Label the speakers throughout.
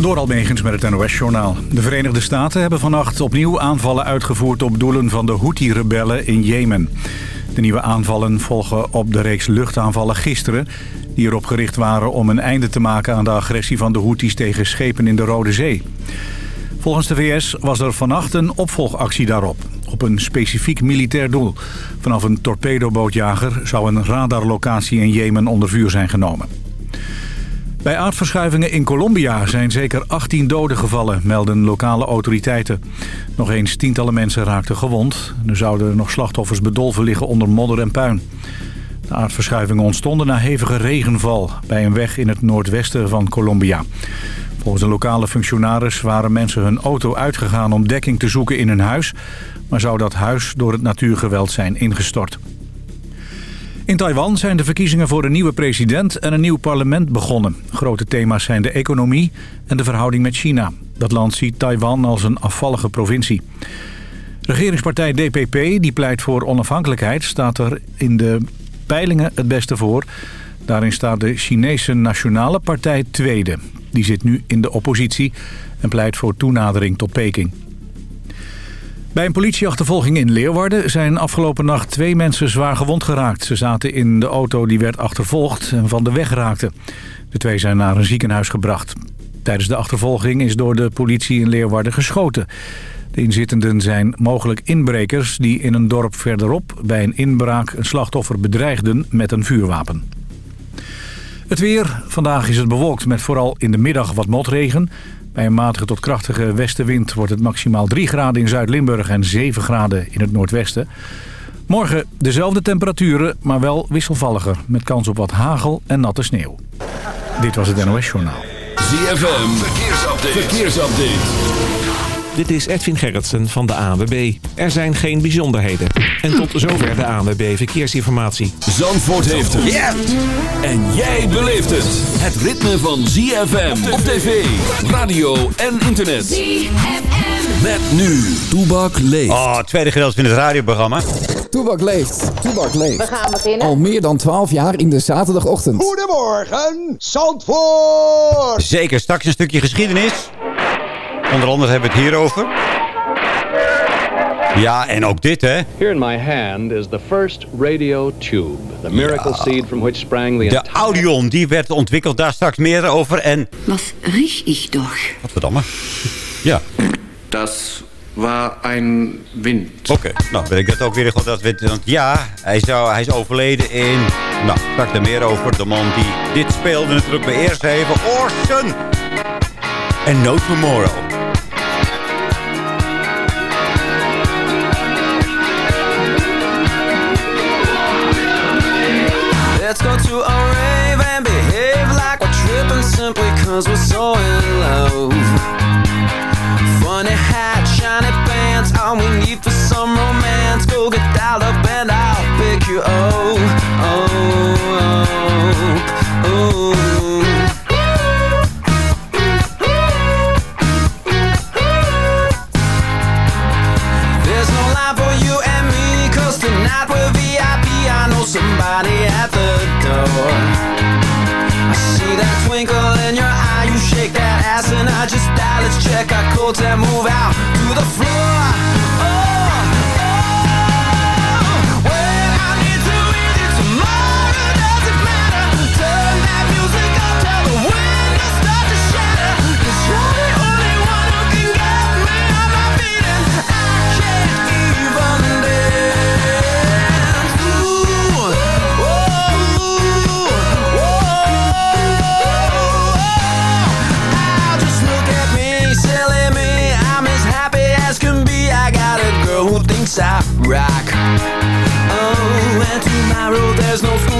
Speaker 1: Door Almegens met het NOS-journaal. De Verenigde Staten hebben vannacht opnieuw aanvallen uitgevoerd op doelen van de Houthi-rebellen in Jemen. De nieuwe aanvallen volgen op de reeks luchtaanvallen gisteren... die erop gericht waren om een einde te maken aan de agressie van de Houthis tegen schepen in de Rode Zee. Volgens de VS was er vannacht een opvolgactie daarop, op een specifiek militair doel. Vanaf een torpedobootjager zou een radarlocatie in Jemen onder vuur zijn genomen. Bij aardverschuivingen in Colombia zijn zeker 18 doden gevallen, melden lokale autoriteiten. Nog eens tientallen mensen raakten gewond. Er zouden nog slachtoffers bedolven liggen onder modder en puin. De aardverschuivingen ontstonden na hevige regenval bij een weg in het noordwesten van Colombia. Volgens een lokale functionaris waren mensen hun auto uitgegaan om dekking te zoeken in hun huis... maar zou dat huis door het natuurgeweld zijn ingestort. In Taiwan zijn de verkiezingen voor een nieuwe president en een nieuw parlement begonnen. Grote thema's zijn de economie en de verhouding met China. Dat land ziet Taiwan als een afvallige provincie. Regeringspartij DPP, die pleit voor onafhankelijkheid, staat er in de peilingen het beste voor. Daarin staat de Chinese Nationale Partij tweede. Die zit nu in de oppositie en pleit voor toenadering tot Peking. Bij een politieachtervolging in Leeuwarden zijn afgelopen nacht twee mensen zwaar gewond geraakt. Ze zaten in de auto die werd achtervolgd en van de weg raakten. De twee zijn naar een ziekenhuis gebracht. Tijdens de achtervolging is door de politie in Leeuwarden geschoten. De inzittenden zijn mogelijk inbrekers die in een dorp verderop bij een inbraak een slachtoffer bedreigden met een vuurwapen. Het weer. Vandaag is het bewolkt met vooral in de middag wat motregen. Bij een matige tot krachtige westenwind wordt het maximaal 3 graden in Zuid-Limburg en 7 graden in het noordwesten. Morgen dezelfde temperaturen, maar wel wisselvalliger. Met kans op wat hagel en natte sneeuw. Dit was het NOS Journaal.
Speaker 2: ZFM. Verkeersupdate. Verkeersupdate.
Speaker 3: Dit is Edwin Gerritsen van de ANWB. Er zijn geen bijzonderheden. En tot zover de ANWB Verkeersinformatie.
Speaker 2: Zandvoort heeft het. Ja! En jij beleeft het. Het ritme van ZFM op tv, radio en internet. ZFM. Met nu. Toebak leeft.
Speaker 4: Oh, tweede gedeelte van het radioprogramma.
Speaker 5: Toebak leeft. Toebak leeft.
Speaker 6: We gaan beginnen.
Speaker 5: Al meer dan 12 jaar in de zaterdagochtend.
Speaker 7: Goedemorgen, Zandvoort.
Speaker 4: Zeker, straks een stukje geschiedenis. Onder andere hebben we het hierover. Ja, en ook dit, hè.
Speaker 8: Here in my hand is the first radio tube. The miracle ja. seed from which sprang the...
Speaker 4: De Audion, die werd ontwikkeld. Daar straks meer over. En...
Speaker 9: Wat riech ik toch?
Speaker 4: Wat verdamme. Ja.
Speaker 10: Dat was een wind.
Speaker 4: Oké, okay. nou ben ik het ook weer goed dat wind. Want ja, hij, zou, hij is overleden in... Nou, straks er meer over. De man die dit speelde natuurlijk bij eerst even. Orson! En No Tomorrow.
Speaker 11: Simply cause we're so in love. Funny hat, shiny pants, all we need for some romance. Go get dialed up and I'll pick you up. Oh, oh, oh. There's no line for you and me, tonight we're VIP. I know somebody at the door. Twinkle in your eye, you shake that ass, and I just die. Let's check our coats and move out to the floor. Oh,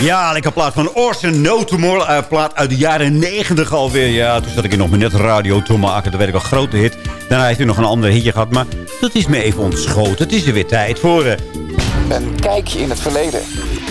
Speaker 4: Ja, lekker plaat van Orson No Tomorrow. Uh, plaat uit de jaren 90 alweer. Ja, toen zat ik hier nog maar net radio te maken. Dat werd ik een grote hit. Daarna heeft hij nog een ander hitje gehad. Maar dat is me even ontschoten. Het is er weer tijd voor... Uh...
Speaker 5: Een kijkje in het verleden.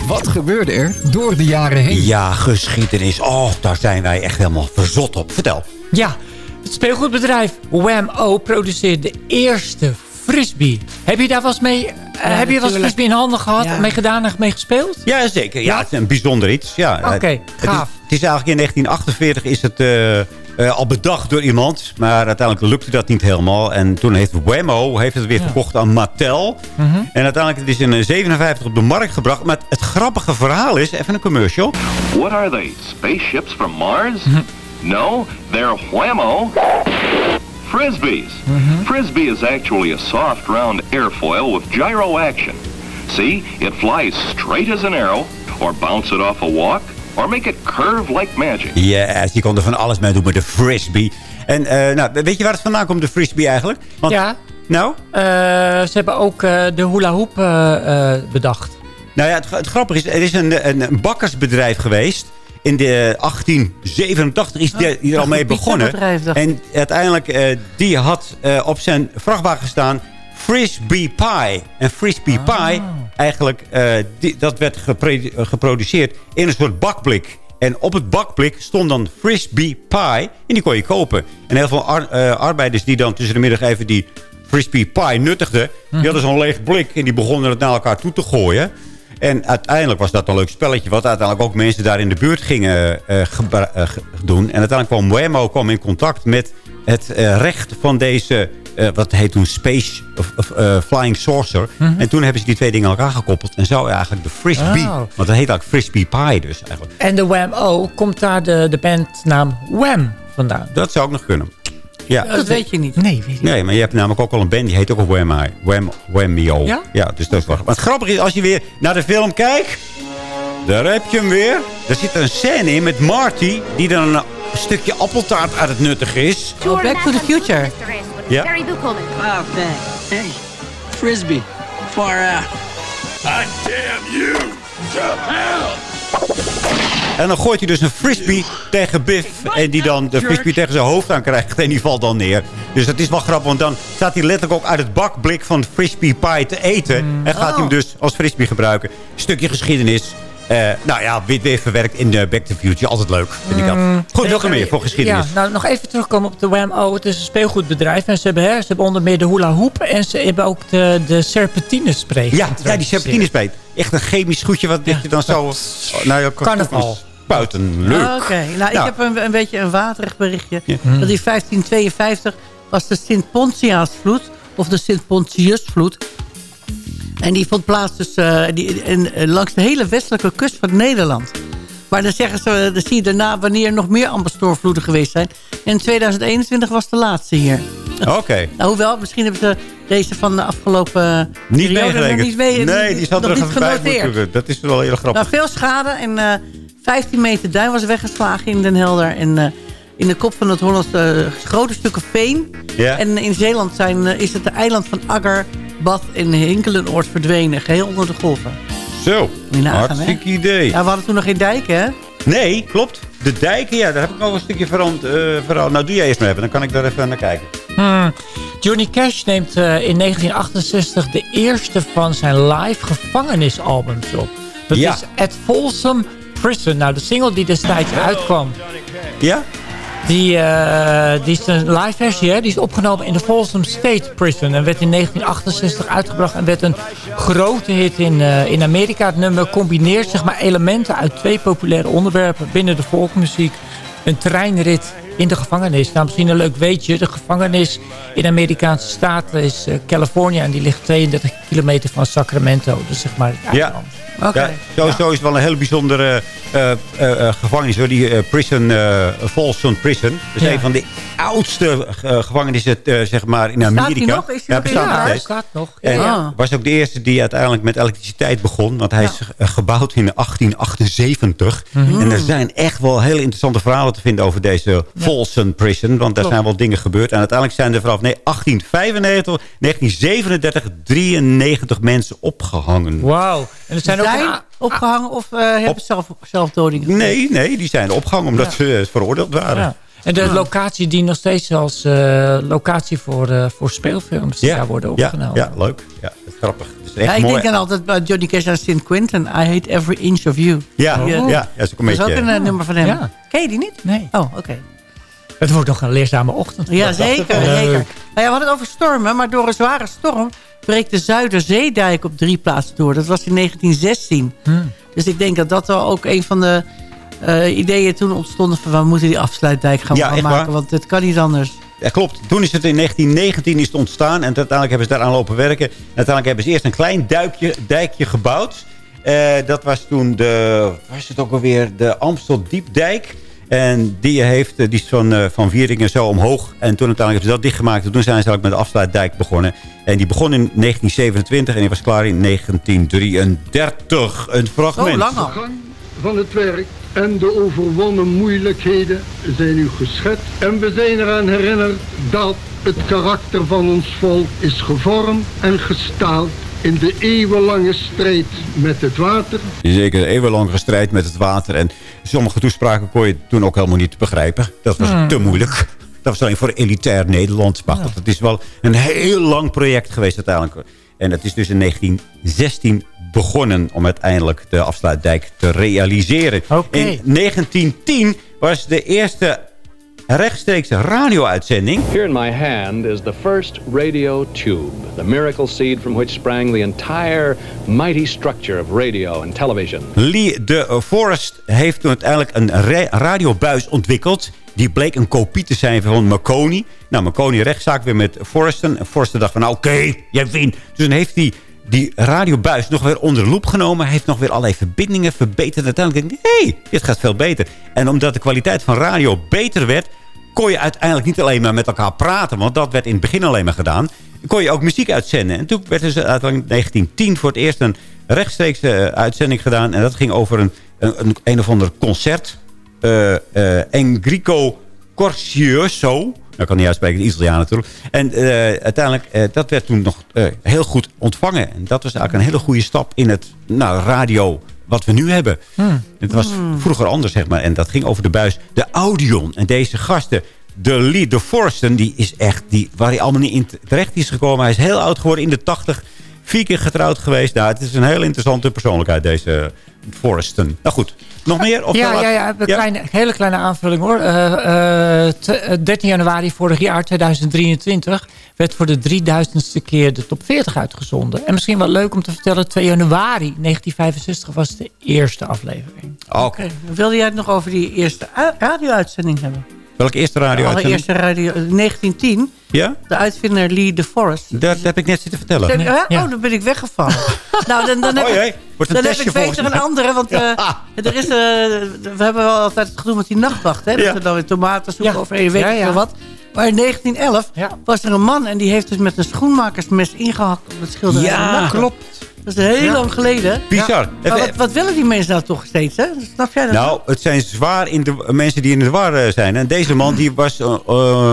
Speaker 5: Wat gebeurde er door de jaren heen?
Speaker 4: Ja, geschiedenis. Oh, daar zijn wij echt helemaal verzot op. Vertel.
Speaker 6: Ja, het speelgoedbedrijf Wham-O produceert de eerste frisbee. Heb je daar wel eens mee... Ja, heb je wel eens frisbee in handen gehad, ja. mee gedaan en mee gespeeld?
Speaker 4: Ja, zeker. Ja, het is een bijzonder iets. Ja,
Speaker 6: Oké, okay, gaaf.
Speaker 4: Het is, het is, eigenlijk in 1948 is het uh, uh, al bedacht door iemand. Maar uiteindelijk lukte dat niet helemaal. En toen heeft Whammo heeft het weer ja. verkocht aan Mattel. Mm -hmm. En uiteindelijk het is in 57 op de markt gebracht. Maar het, het, grappige verhaal is, even een commercial.
Speaker 9: What are they? Spaceships from Mars? Mm -hmm. No, they're Whammo. Frisbees. Mm -hmm. Frisbee is actually a soft, round airfoil with gyro action. See, it flies straight as an arrow, or bounce it off a walk, or make it curve like magic.
Speaker 4: Yes, je kon er van alles mee doen met de Frisbee. En uh, nou, weet je waar het vandaan komt, de Frisbee eigenlijk?
Speaker 6: Want, ja.
Speaker 4: Nou?
Speaker 6: Uh, ze hebben ook uh, de hula hoop bedacht.
Speaker 4: Nou ja, het, het, grappige is, er is een, een, een bakkersbedrijf geweest in de 1887 is die er al mee begonnen. En uiteindelijk, uh, die had uh, op zijn vrachtwagen staan Frisbee Pie. En Frisbee
Speaker 6: Ah.
Speaker 4: Pie, eigenlijk, uh, die, dat werd geproduceerd in een soort bakblik. En op het bakblik stond dan Frisbee Pie. En die kon je kopen. En heel veel ar arbeiders die dan tussen de middag even die Frisbee Pie nuttigden... die hadden zo'n leeg blik en die begonnen het naar elkaar toe te gooien... En uiteindelijk was dat een leuk spelletje... wat uiteindelijk ook mensen daar in de buurt gingen uh, uh, doen. En uiteindelijk kwam Wemo kwam in contact met het uh, recht van deze... wat heet toen Space of, of Flying Saucer. Mm -hmm. En toen hebben ze die twee dingen aan elkaar gekoppeld. En zo eigenlijk de Frisbee. Oh. Want dat heet eigenlijk Frisbee Pie dus eigenlijk.
Speaker 6: En de Wham-O, komt daar de, de bandnaam Wham vandaan?
Speaker 4: Dat zou ook nog kunnen. Ja.
Speaker 6: Dat, weet je niet.
Speaker 4: Nee, weet je nee, maar je hebt namelijk ook al een band die heet ook al Wham I. Wham.
Speaker 6: Ja?
Speaker 4: Ja, dus dat is wel Maar het grappige is, als je weer naar de film kijkt... Daar heb je hem weer. Er zit een scène in met Marty... die dan een stukje appeltaart uit het nuttig is.
Speaker 6: Oh, Back to the Future.
Speaker 4: Ja.
Speaker 12: Oh, thanks. Hey, Frisbee. Far out.
Speaker 9: I damn you to hell.
Speaker 4: En dan gooit hij dus een frisbee tegen Biff. En die dan de frisbee tegen zijn hoofd aan krijgt. En die valt dan neer. Dus dat is wel grappig. Want dan staat hij letterlijk ook uit het bakblik van frisbee pie te eten.
Speaker 6: Mm.
Speaker 4: En gaat hij
Speaker 6: Oh.
Speaker 4: hem dus als frisbee gebruiken. Stukje geschiedenis. Uh, nou ja, wit weer verwerkt in de Back to Future. Altijd leuk, vind ik dat. Goed, nog meer voor geschiedenis.
Speaker 6: Ja, nou, nog even terugkomen op de Wham-O. Het is een speelgoedbedrijf. En ze hebben, hè, ze hebben onder meer de hula hoop. En ze hebben ook de, de serpentine spray.
Speaker 4: Ja, ja, die serpentine spray. Echt een chemisch goedje wat ja, je dan zo... naar je
Speaker 6: Carnaval.
Speaker 4: Spuiten. Leuk.
Speaker 13: Oké, okay. nou, nou, ik heb een, een beetje een waterig berichtje. Ja. Dat in 1552 was de Sint-Pontiaasvloed, of de Sint-Pontiusvloed. En die vond plaats dus, uh, die, in, uh, langs de hele westelijke kust van Nederland. Maar dan zeggen ze, dan zie je daarna wanneer nog meer ambastoorvloeden geweest zijn. En in 2021 was de laatste hier.
Speaker 4: Oké. Okay.
Speaker 13: nou, hoewel, misschien hebben ze deze van de afgelopen...
Speaker 4: Niet meegerekend.
Speaker 13: Niet mee,
Speaker 4: nee, die zat er
Speaker 13: niet genoteerd.
Speaker 4: Dat is wel heel grappig.
Speaker 13: Nou, veel schade en uh, 15 meter duin was weggeslagen in Den Helder. En uh, in de kop van het Hollandse uh, grote stukken veen.
Speaker 4: Ja.
Speaker 13: En in Zeeland zijn, uh, is het de eiland van Agger, Bad en Hinkelenoord verdwenen. Geheel onder de golven.
Speaker 4: Zo,
Speaker 13: nagaan,
Speaker 4: hartstikke
Speaker 13: hè?
Speaker 4: idee.
Speaker 13: Ja, we hadden toen nog geen dijken, hè?
Speaker 4: Nee, klopt. De dijken, ja, daar heb ik nog een stukje veranderd. Uh, nou, doe jij eerst maar even, dan kan ik daar even naar kijken.
Speaker 6: Hmm. Johnny Cash neemt uh, in 1968 de eerste van zijn live gevangenisalbums op. Dat
Speaker 4: ja.
Speaker 6: is At Folsom Prison. Nou, de single die destijds uitkwam.
Speaker 4: Ja?
Speaker 6: Die, eh, die is een live versie, hè? die is opgenomen in de Folsom State Prison. En werd in 1968 uitgebracht en werd een grote hit in, eh, in Amerika. Het nummer combineert zeg maar, elementen uit twee populaire onderwerpen binnen de volkmuziek. Een treinrit in de gevangenis. Nou, misschien een leuk weetje. De gevangenis in de Amerikaanse staten is uh, California. En die ligt 32 kilometer van Sacramento. Dus zeg maar het
Speaker 4: ja. Ja, sowieso is het wel een heel bijzondere uh, uh, gevangenis. Hoor. Die prison, Folsom Prison. Dat is een van de oudste gevangenissen zeg maar, in Amerika.
Speaker 13: Nog? Is ja, bestaat
Speaker 6: nog. Staat
Speaker 4: ja. was ook de eerste die uiteindelijk met elektriciteit begon. Want hij is gebouwd in 1878. Mm En er zijn echt wel hele interessante verhalen te vinden over deze Folsom Prison. Want daar zijn wel dingen gebeurd. En uiteindelijk zijn er vanaf nee, 1895, 1937, 93 mensen opgehangen.
Speaker 6: Wauw. En er zijn ook
Speaker 13: zijn opgehangen of uh, hebben Op... zelf, zelfdoding
Speaker 4: Nee, nee, die zijn opgehangen omdat ja. ze veroordeeld waren. Ja.
Speaker 6: En de locatie die nog steeds als uh, locatie voor, uh, voor speelfilms ja. worden opgenomen.
Speaker 4: Ja, ja leuk. Ja, dat is grappig. Dat is echt
Speaker 13: ja, ik
Speaker 4: mooi.
Speaker 13: denk dan altijd bij Johnny Cash en St. Quentin. I hate every inch of you.
Speaker 4: Ja, oh. ja, ja, dat is ook een,
Speaker 13: dat
Speaker 4: beetje,
Speaker 13: is ook een nummer van hem. Ja. Ken je die niet?
Speaker 6: Nee.
Speaker 13: Oh, oké. Okay.
Speaker 6: Het wordt nog een leerzame ochtend.
Speaker 13: Ja, zeker. zeker. Nou ja, we hadden het over stormen, maar door een zware storm breekt de Zuiderzeedijk op drie plaatsen door. Dat was in 1916. Hmm. Dus ik denk dat dat wel ook een van de uh, ideeën toen ontstonden... van we moeten die afsluitdijk gaan
Speaker 4: ja,
Speaker 13: maken,
Speaker 4: waar?
Speaker 13: want het kan niet anders.
Speaker 4: Ja, klopt. Toen is het in 1919 is het ontstaan en uiteindelijk hebben ze daaraan lopen werken. En uiteindelijk hebben ze eerst een klein duikje, dijkje gebouwd. Uh, dat was toen de, waar is het ook alweer, de Amstel Diepdijk... En die, heeft, die is van, uh, van Vieringen zo omhoog. En toen uiteindelijk hebben ze dat dichtgemaakt. En toen zijn ze ook met de afsluitdijk begonnen. En die begon in 1927 en die was klaar in 1933. Een fragment.
Speaker 13: Oh, lang al.
Speaker 14: De gang van het werk en de overwonnen moeilijkheden zijn u geschetst. En we zijn eraan herinnerd dat het karakter van ons volk is gevormd en gestaald in de eeuwenlange strijd met het water.
Speaker 4: Zeker, eeuwenlange strijd met het water. En sommige toespraken kon je toen ook helemaal niet begrijpen. Dat was hmm. te moeilijk. Dat was alleen voor elitair Nederland. Maar goed, het is wel een heel lang project geweest uiteindelijk. En het is dus in 1916 begonnen om uiteindelijk de afsluitdijk te realiseren.
Speaker 6: Okay.
Speaker 4: In 1910 was de eerste rechtstreeks radio-uitzending.
Speaker 8: Here in my hand is the first radio tube, the miracle seed from which sprang the entire mighty structure of radio and television.
Speaker 4: Lee de Forest heeft toen uiteindelijk een radiobuis ontwikkeld. Die bleek een kopie te zijn van Marconi. Nou, Marconi rechtszaak weer met Forreston. En dacht van, nou, oké, okay, jij wint. Dus dan heeft hij die radiobuis nog weer onder de loep genomen. Heeft nog weer allerlei verbindingen verbeterd. Uiteindelijk denk ik, hé, hey, dit gaat veel beter. En omdat de kwaliteit van radio beter werd... kon je uiteindelijk niet alleen maar met elkaar praten. Want dat werd in het begin alleen maar gedaan. kon je ook muziek uitzenden. En toen werd dus uiteindelijk in 1910 voor het eerst een rechtstreeks uitzending gedaan. En dat ging over een, een, een of ander concert. Uh, uh, Enrico Corcioso. Dat kan niet uitspreken, de Italiaan natuurlijk. En uh, uiteindelijk, uh, dat werd toen nog uh, heel goed ontvangen. En dat was eigenlijk een hele goede stap in het nou, radio wat we nu hebben.
Speaker 6: Hmm.
Speaker 4: Het was
Speaker 6: Hmm.
Speaker 4: vroeger anders, zeg maar. En dat ging over de buis. De Audion. En deze gasten, de Lee de Forsten, die is echt... Die, waar hij allemaal niet in terecht is gekomen. Hij is heel oud geworden, in de tachtig. Vier keer getrouwd geweest. Nou, het is een heel interessante persoonlijkheid, deze Forresten. Nou goed, nog meer? Of
Speaker 6: ja, ja, ja, een kleine, hele kleine aanvulling hoor. Uh, uh, 13 januari vorig jaar, 2023, werd voor de 3000ste keer de top 40 uitgezonden. En misschien wel leuk om te vertellen, 2 januari 1965 was de eerste aflevering.
Speaker 4: Oké. Okay.
Speaker 13: Wilde jij het nog over die eerste radio-uitzending hebben?
Speaker 4: Welke eerste radio
Speaker 13: De allereerste radio, 1910.
Speaker 4: Ja?
Speaker 13: De uitvinder Lee DeForest.
Speaker 4: Dat, dat heb ik net zitten vertellen.
Speaker 13: Ja? Oh, dan ben ik weggevallen. nou, dan, dan heb
Speaker 4: oh,
Speaker 13: ik,
Speaker 4: Wordt een
Speaker 13: dan heb ik beter een andere. Want uh, er is, uh, we hebben wel altijd het gedoe met die nachtwacht. Hè? Dat
Speaker 4: Ja.
Speaker 13: we dan weer tomaten zoeken
Speaker 6: Ja.
Speaker 13: of een weet
Speaker 6: Ja,
Speaker 13: ik
Speaker 6: ja.
Speaker 13: veel wat. Maar in 1911
Speaker 6: Ja.
Speaker 13: was er een man en die heeft dus met een schoenmakersmes ingehakt op het schilderij.
Speaker 4: Ja,
Speaker 6: klopt.
Speaker 13: Dat is heel
Speaker 6: Ja.
Speaker 13: lang geleden.
Speaker 4: Bizar.
Speaker 13: Maar wat, wat willen die mensen nou toch steeds? Hè? Snap jij dat?
Speaker 4: Nou, het zijn zwaar in de, mensen die in de war eh, zijn. En deze man, die was, uh,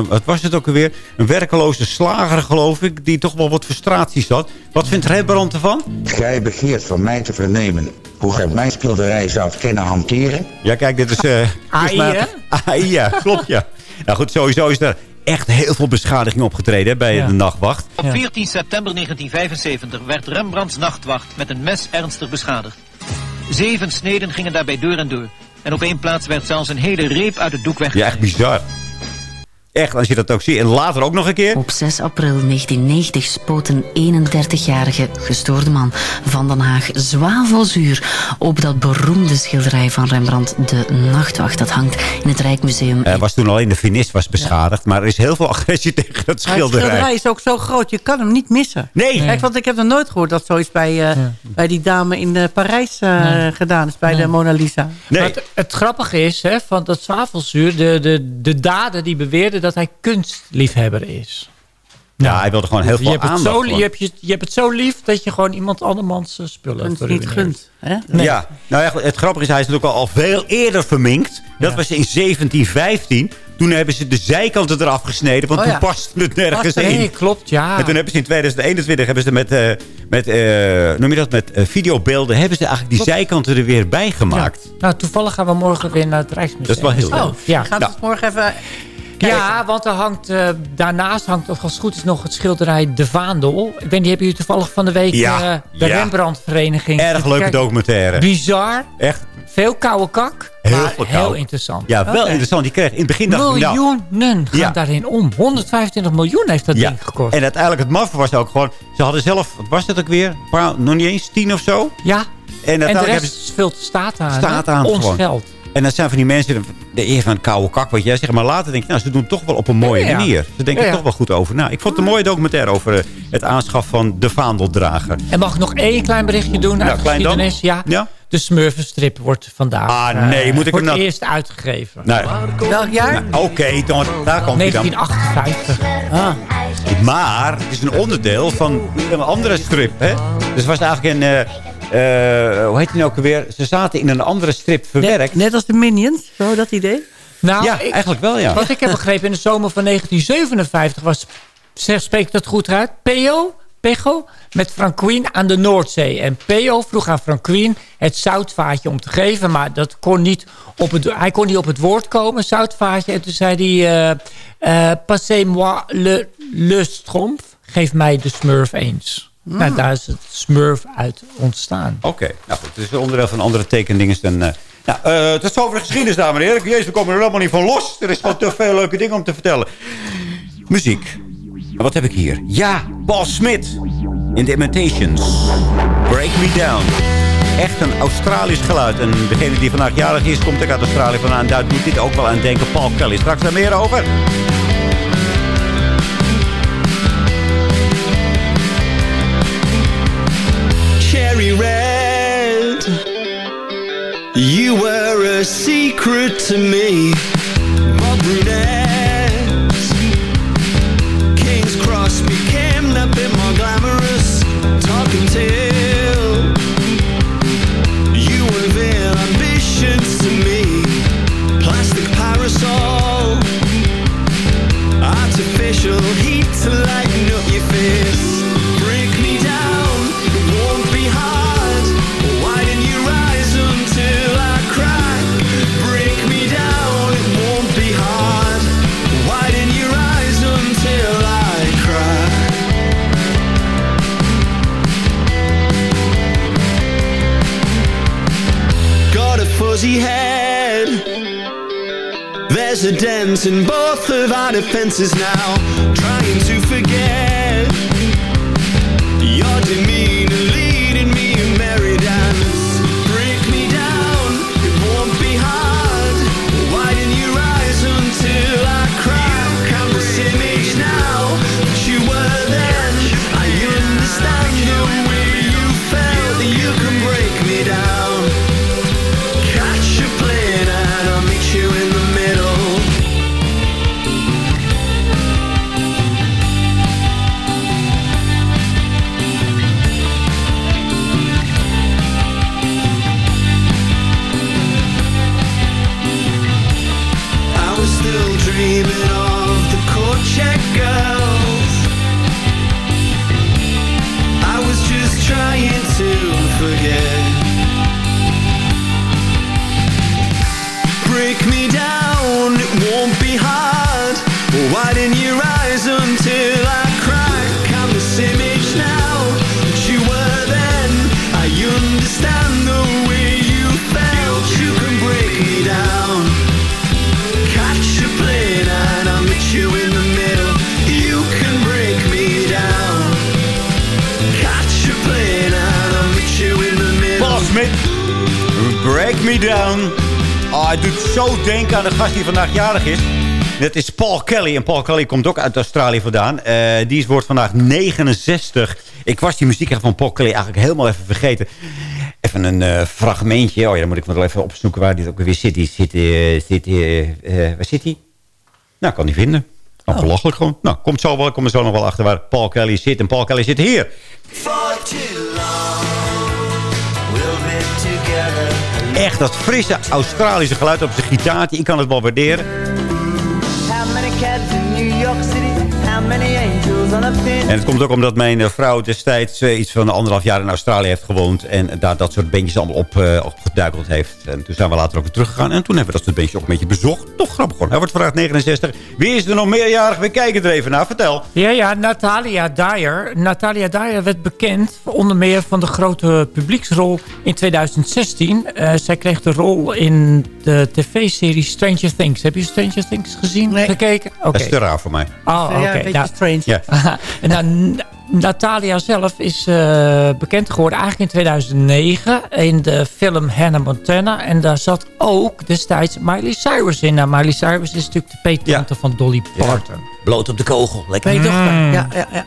Speaker 4: wat was het ook alweer? Een werkeloze slager, geloof ik. Die toch wel wat frustraties had. Wat vindt Rembrandt ervan?
Speaker 15: Gij begeert van mij te vernemen hoe gij mijn schilderij zou kunnen hanteren.
Speaker 4: Ja, kijk, dit is... Uh,
Speaker 13: AI, hè?
Speaker 4: AI, ja, klopt, ja. Nou goed, sowieso is er echt heel veel beschadiging opgetreden hè, bij
Speaker 6: Ja.
Speaker 4: de nachtwacht.
Speaker 16: Op 14 september 1975 werd Rembrandts nachtwacht met een mes ernstig beschadigd. Zeven sneden gingen daarbij door en door. En op één plaats werd zelfs een hele reep uit het doek weg.
Speaker 4: Ja, echt bizar. Echt, als je dat ook ziet. En later ook nog een keer.
Speaker 17: Op 6 april 1990 spoot een 31-jarige gestoorde man van Den Haag zwavelzuur op dat beroemde schilderij van Rembrandt, De Nachtwacht. Dat hangt in het Rijksmuseum.
Speaker 4: Er was toen alleen de finis was beschadigd. Maar er is heel veel agressie tegen dat
Speaker 13: Maar het
Speaker 4: schilderij.
Speaker 13: schilderij is ook zo groot, je kan hem niet missen.
Speaker 4: Nee.
Speaker 13: Kijk, want ik heb nog nooit gehoord dat zoiets bij, eh, bij die dame in eh, Parijs eh,
Speaker 6: Nee.
Speaker 13: gedaan is, bij
Speaker 6: Nee.
Speaker 13: de Mona Lisa.
Speaker 6: Maar het, het grappige is, hè, van dat zwavelzuur... De, de, de dader die beweerde dat hij kunstliefhebber is.
Speaker 4: Ja, hij wilde gewoon heel
Speaker 6: je
Speaker 4: veel
Speaker 6: hebt het
Speaker 4: aandacht.
Speaker 6: zo, je, hebt je, je hebt het zo lief dat je gewoon iemand andermans eh, spullen
Speaker 13: Kunst
Speaker 6: voor
Speaker 13: niet gunt. Hè?
Speaker 4: Ja, nou ja, het grappige is, hij is natuurlijk al, al veel eerder verminkt. Dat was in 1715. Toen hebben ze de zijkanten eraf gesneden, want
Speaker 6: Oh
Speaker 4: toen
Speaker 6: ja.
Speaker 4: paste het nergens
Speaker 6: Past er-
Speaker 4: in.
Speaker 6: Nee, klopt, ja.
Speaker 4: En toen hebben ze in 2021 hebben ze met, eh, met, eh, noem je dat, met videobeelden... hebben ze eigenlijk die zijkanten er weer bij gemaakt.
Speaker 6: Nou, toevallig gaan we morgen weer naar het Rijksmuseum.
Speaker 4: Dat is wel heel
Speaker 6: Oh,
Speaker 4: leuk.
Speaker 6: ja.
Speaker 13: Gaan we het morgen even...
Speaker 6: Ja, want er hangt, eh, daarnaast hangt, als het goed is, nog het schilderij De Vaandel. Ik weet niet, hebben jullie toevallig van de week
Speaker 4: Ja,
Speaker 6: eh, de
Speaker 4: ja.
Speaker 6: Rembrandt-vereniging...
Speaker 4: Erg leuke documentaire.
Speaker 6: Bizar.
Speaker 4: Echt
Speaker 6: Veel koude kak,
Speaker 4: heel
Speaker 6: maar heel interessant.
Speaker 4: Ja, wel interessant. Die kreeg in het begin dacht nou,
Speaker 6: Miljoenen gaan
Speaker 4: Ja.
Speaker 6: daarin om. 125 miljoen heeft dat ding gekost.
Speaker 4: en uiteindelijk het maffe was ook gewoon... Ze hadden zelf, wat was dat ook weer? Een paar, nog niet eens, tien of zo?
Speaker 6: Ja,
Speaker 4: En
Speaker 6: en de
Speaker 4: uiteindelijk
Speaker 6: rest
Speaker 4: hebben ze
Speaker 6: staat aan.
Speaker 4: staat aan
Speaker 6: Ons
Speaker 4: gewoon.
Speaker 6: geld.
Speaker 4: En dat zijn van die mensen, de eer van een koude kak, wat jij zegt. Maar later denk ik, nou, ze doen het toch wel op een mooie
Speaker 6: Ja, ja.
Speaker 4: manier. Ze denken
Speaker 6: Ja,
Speaker 4: er toch wel goed over na. Ik vond het een mooie documentaire over eh, het aanschaf van de vaandeldrager.
Speaker 6: En mag ik nog één klein berichtje doen uit
Speaker 4: Ja,
Speaker 6: de
Speaker 4: klein dan.
Speaker 6: geschiedenis? Ja.
Speaker 4: Ja?
Speaker 6: De Smurfenstrip wordt vandaag
Speaker 4: Ah, nee, moet ik
Speaker 6: voor
Speaker 4: hem
Speaker 6: het
Speaker 4: nou-
Speaker 6: eerst uitgegeven.
Speaker 4: Nou,
Speaker 13: Welk jaar?
Speaker 4: nou, Oké, dan daar komt hij dan.
Speaker 6: 1958.
Speaker 13: Ah.
Speaker 4: Maar het is een onderdeel van een andere strip. Hè? Dus het was eigenlijk een... eh, hoe heet die nou ook alweer? Ze zaten in een andere strip verwerkt.
Speaker 13: Net als de Minions, zo dat idee?
Speaker 6: Nou,
Speaker 4: ja,
Speaker 6: ik-
Speaker 4: eigenlijk wel, ja.
Speaker 6: Wat ik heb begrepen in de zomer van 1957 was, zeg, spreek ik dat goed uit? Peo, Pego, met Franquin aan de Noordzee. En Peo vroeg aan Franquin het zoutvaatje om te geven, maar dat kon niet op het, hij kon niet op het woord komen, zoutvaatje. En toen zei hij, eh, eh, passez-moi le, le stromp, geef mij de smurf eens.
Speaker 4: Mm.
Speaker 6: Nou, daar is het smurf uit ontstaan.
Speaker 4: Oké, nou goed. Het is onderdeel van andere tekendingen. Dan, eh nou, eh tot zover de geschiedenis, dames en heren. Jezus, we komen er allemaal niet van los. Er is gewoon te veel leuke dingen om te vertellen. Muziek. Wat heb ik hier? Ja, Paul Smith. In The Imitations. Break Me Down. Echt een Australisch geluid. En degene die vandaag jarig is, komt ook uit Australië vandaan. Daar doet dit ook wel aan denken. Paul Kelly. Straks daar meer over.
Speaker 18: You were a secret to me. Dent in both of our defenses now. Trying to
Speaker 4: Dat is Paul Kelly. En Paul Kelly komt ook uit Australië vandaan. Uh, die wordt vandaag 69. Ik was die muziek van Paul Kelly eigenlijk helemaal even vergeten. Even een uh, fragmentje. Oh ja, dan moet ik wel even opzoeken waar dit ook weer zit. Die zit, uh, zit waar zit hij? Nou, kan niet vinden. Nou, oh. belachelijk gewoon. Nou, komt zo wel, kom er zo nog wel achter waar Paul Kelly zit. En Paul Kelly zit hier. Echt dat frisse Australische geluid op zijn gitaartje. Ik kan het wel waarderen. En het komt ook omdat mijn eh, vrouw destijds uh, iets van anderhalf jaar in Australië heeft gewoond. En daar dat soort bandjes allemaal op, uh, opgeduikeld heeft. En toen zijn we later ook weer teruggegaan. En toen hebben we dat soort bandjes ook een beetje bezocht. Toch grappig gewoon. Hij wordt vandaag 69. Wie is er nog meerjarig? We kijken er even naar. Vertel.
Speaker 6: Ja, ja, Natalia Dyer. Natalia Dyer werd bekend onder meer van de grote publieksrol in 2016. Uh, zij kreeg de rol in de tv-serie Stranger Things. Heb je Stranger Things gezien?
Speaker 13: Nee.
Speaker 6: Gekeken?
Speaker 4: Okay. Dat is te raar voor mij.
Speaker 6: Oh, oké. Okay.
Speaker 13: Ja, strange.
Speaker 4: Ja.
Speaker 6: en dan, Natalia zelf is uh, bekend geworden eigenlijk in 2009 in de film Hannah Montana. En daar zat ook destijds Miley Cyrus in. Nou, Miley Cyrus is natuurlijk de peettante ja. van Dolly Parton. Ja.
Speaker 4: Bloot op de kogel. Lekker.
Speaker 13: Mm. Ja, ja, ja.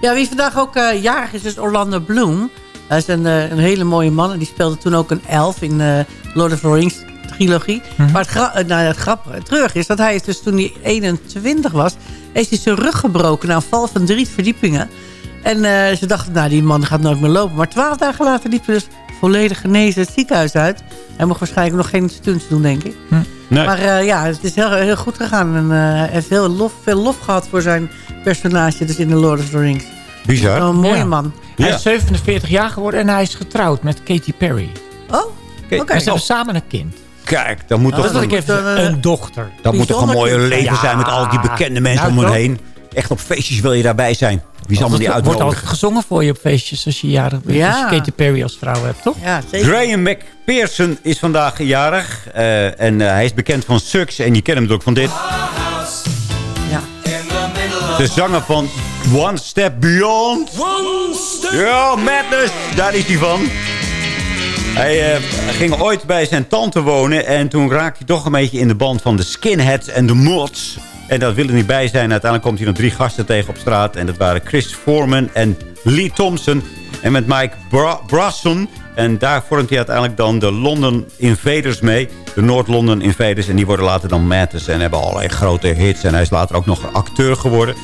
Speaker 13: ja, wie vandaag ook uh, jarig is, is Orlando Bloom. Hij is een, uh, een hele mooie man. En die speelde toen ook een elf in Lord of the Rings trilogie. Mm -hmm. Maar het, gra nou, het grappige, het terug is dat hij is dus toen hij 21 was heeft hij zijn rug gebroken na een val van drie verdiepingen. En uh, ze dachten, nou, die man gaat nooit meer lopen. Maar twaalf dagen later liep hij dus volledig genezen het ziekenhuis uit. Hij mocht waarschijnlijk nog geen stunts doen, denk ik. Hm. Nee. Maar uh, ja, het is heel, heel goed gegaan. En uh, hij heeft heel lof, veel lof gehad voor zijn personage dus in The Lord of the Rings.
Speaker 4: Bizar.
Speaker 13: Een mooie ja. man.
Speaker 6: Hij is 47 jaar geworden en hij is getrouwd met Katy Perry.
Speaker 13: Oh, oké.
Speaker 6: Okay. Ze hebben samen een kind.
Speaker 4: Kijk, dat moet toch...
Speaker 6: Dat een dochter.
Speaker 4: Dat moet toch een mooie leven zijn met al die bekende mensen nou, om me heen. Echt op feestjes wil je daarbij zijn. Wie zal me die uitnodigen?
Speaker 6: wordt altijd gezongen voor je op feestjes als je jarig bent. Ja. Als je Katy Perry als vrouw hebt, toch?
Speaker 13: Ja, zeker.
Speaker 4: Graham McPherson is vandaag jarig. Uh, en uh, hij is bekend van Sucks. En je kent hem ook van dit.
Speaker 13: Ja.
Speaker 4: De zanger van One Step Beyond. One Step Ja, Madness. Daar is hij van. Hij uh, ging ooit bij zijn tante wonen. En toen raakte hij toch een beetje in de band van de skinheads en de mods. En dat wilde niet bij zijn. Uiteindelijk komt hij nog drie gasten tegen op straat. En dat waren Chris Foreman en Lee Thompson. En met Mike Bra Brasson. En daar vormt hij uiteindelijk dan de London Invaders mee. De Noord-London Invaders. En die worden later dan Matters. En hebben allerlei grote hits. En hij is later ook nog acteur geworden.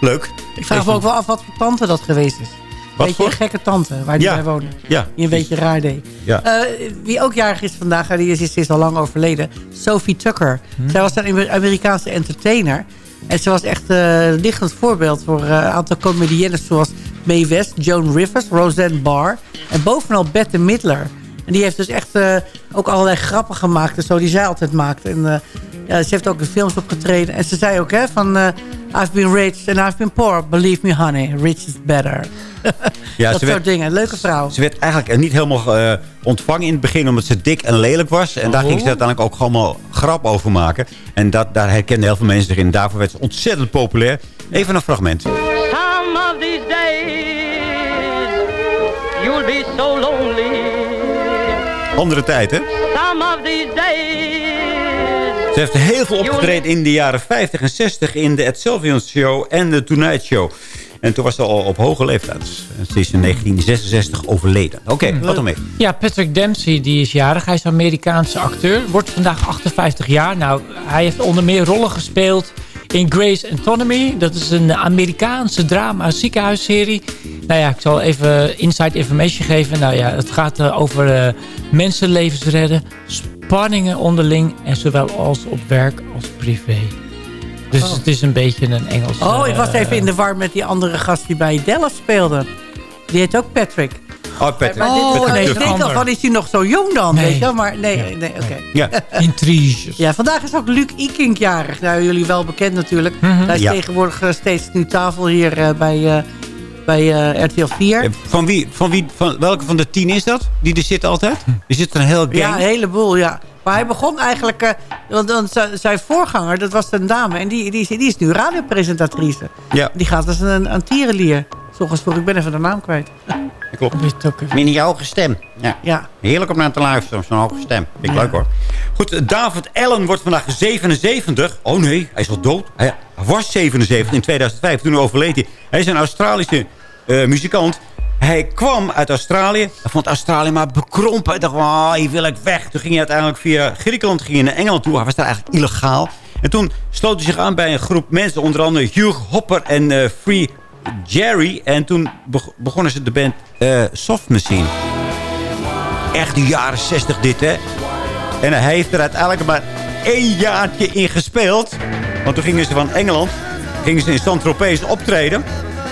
Speaker 4: Leuk.
Speaker 13: Ik vraag me ook wel af wat voor tante dat geweest is. Wat beetje voor? een gekke tante waar die
Speaker 4: ja.
Speaker 13: bij woonde.
Speaker 4: Ja.
Speaker 13: Die een beetje raar deed.
Speaker 4: Ja.
Speaker 13: Uh, wie ook jarig is vandaag, die is, is, al lang overleden. Sophie Tucker. Hm. Zij was een Amerikaanse entertainer. En ze was echt uh, een lichtend voorbeeld voor uh, een aantal comediennes zoals Mae West, Joan Rivers, Roseanne Barr. En bovenal Bette Midler. En die heeft dus echt uh, ook allerlei grappen gemaakt en zo die zij altijd maakt. En uh, ja, ze heeft ook in films opgetreden. En ze zei ook hè, van... Uh, I've been rich and I've been poor. Believe me honey, rich is better. ja, dat soort werd, dingen. Leuke vrouw.
Speaker 4: Ze werd eigenlijk niet helemaal uh, ontvangen in het begin... omdat ze dik en lelijk was. En oh. daar ging ze uiteindelijk ook gewoon grap over maken. En dat, daar herkenden heel veel mensen zich in. Daarvoor werd ze ontzettend populair. Even een fragment. Some of these days You'll be so lonely Andere tijd, hè? Some of these days Ze heeft heel veel opgetreden in de jaren 50 en 60... in de Ed Sullivan Show en de Tonight Show. En toen was ze al op hoge leeftijd. Ze is in 1966 overleden. Oké, okay, wat dan mee?
Speaker 6: Ja, Patrick Dempsey die is jarig. Hij is Amerikaanse acteur. Wordt vandaag 58 jaar. Nou, hij heeft onder meer rollen gespeeld in Grey's Anatomy. Dat is een Amerikaanse drama ziekenhuisserie. Nou ja, ik zal even inside information geven. Nou ja, het gaat uh, over uh, mensenlevens redden. Spanningen onderling. En zowel als op werk als privé. Dus oh. het is een beetje een Engels...
Speaker 13: Oh, ik was
Speaker 6: uh,
Speaker 13: even in de war met die andere gast die bij Dallas speelde. Die heet ook Patrick.
Speaker 4: Oh, Patrick.
Speaker 13: Maar, oh, nee, ik denk al van, is hij nog zo jong dan? Nee. Weet je? Maar nee, nee, nee oké. Okay.
Speaker 4: Ja.
Speaker 6: Intriges.
Speaker 13: Ja, vandaag is ook Luc Ikink jarig. Nou, jullie wel bekend natuurlijk. Mm -hmm. Hij is ja. tegenwoordig uh, steeds nu tafel hier uh, bij, uh, bij RTL 4.
Speaker 4: Van wie, van wie, van welke van de tien is dat? Die er zit altijd? Er zit een heel gang.
Speaker 13: Ja, een heleboel, ja. Maar hij begon eigenlijk... Uh, want, want, zijn voorganger, dat was een dame. En die, die, die is nu radiopresentatrice.
Speaker 4: Ja.
Speaker 13: Die gaat als een, een tierenlier. Volgens voor ik ben even de naam kwijt.
Speaker 4: klopt. Mini hoge stem. Ja.
Speaker 13: ja.
Speaker 4: Heerlijk om naar te luisteren, zo'n hoge stem. Vind ik leuk hoor. Goed, David Allen wordt vandaag 77. Oh nee, hij is al dood. Hij was 77 in 2005, toen overleed hij. Hij is een Australische uh, muzikant. Hij kwam uit Australië. Hij vond Australië maar bekrompen. Hij dacht, oh, hier wil ik weg. Toen ging hij uiteindelijk via Griekenland ging hij naar Engeland toe. Hij was daar eigenlijk illegaal. En toen sloot hij zich aan bij een groep mensen. Onder andere Hugh Hopper en uh, Free Jerry. En toen begonnen ze de band uh, Soft Machine. Echt de jaren 60 dit, hè. En hij heeft er uiteindelijk maar één jaartje in gespeeld. Want toen gingen ze van Engeland... gingen ze in Saint-Tropez optreden...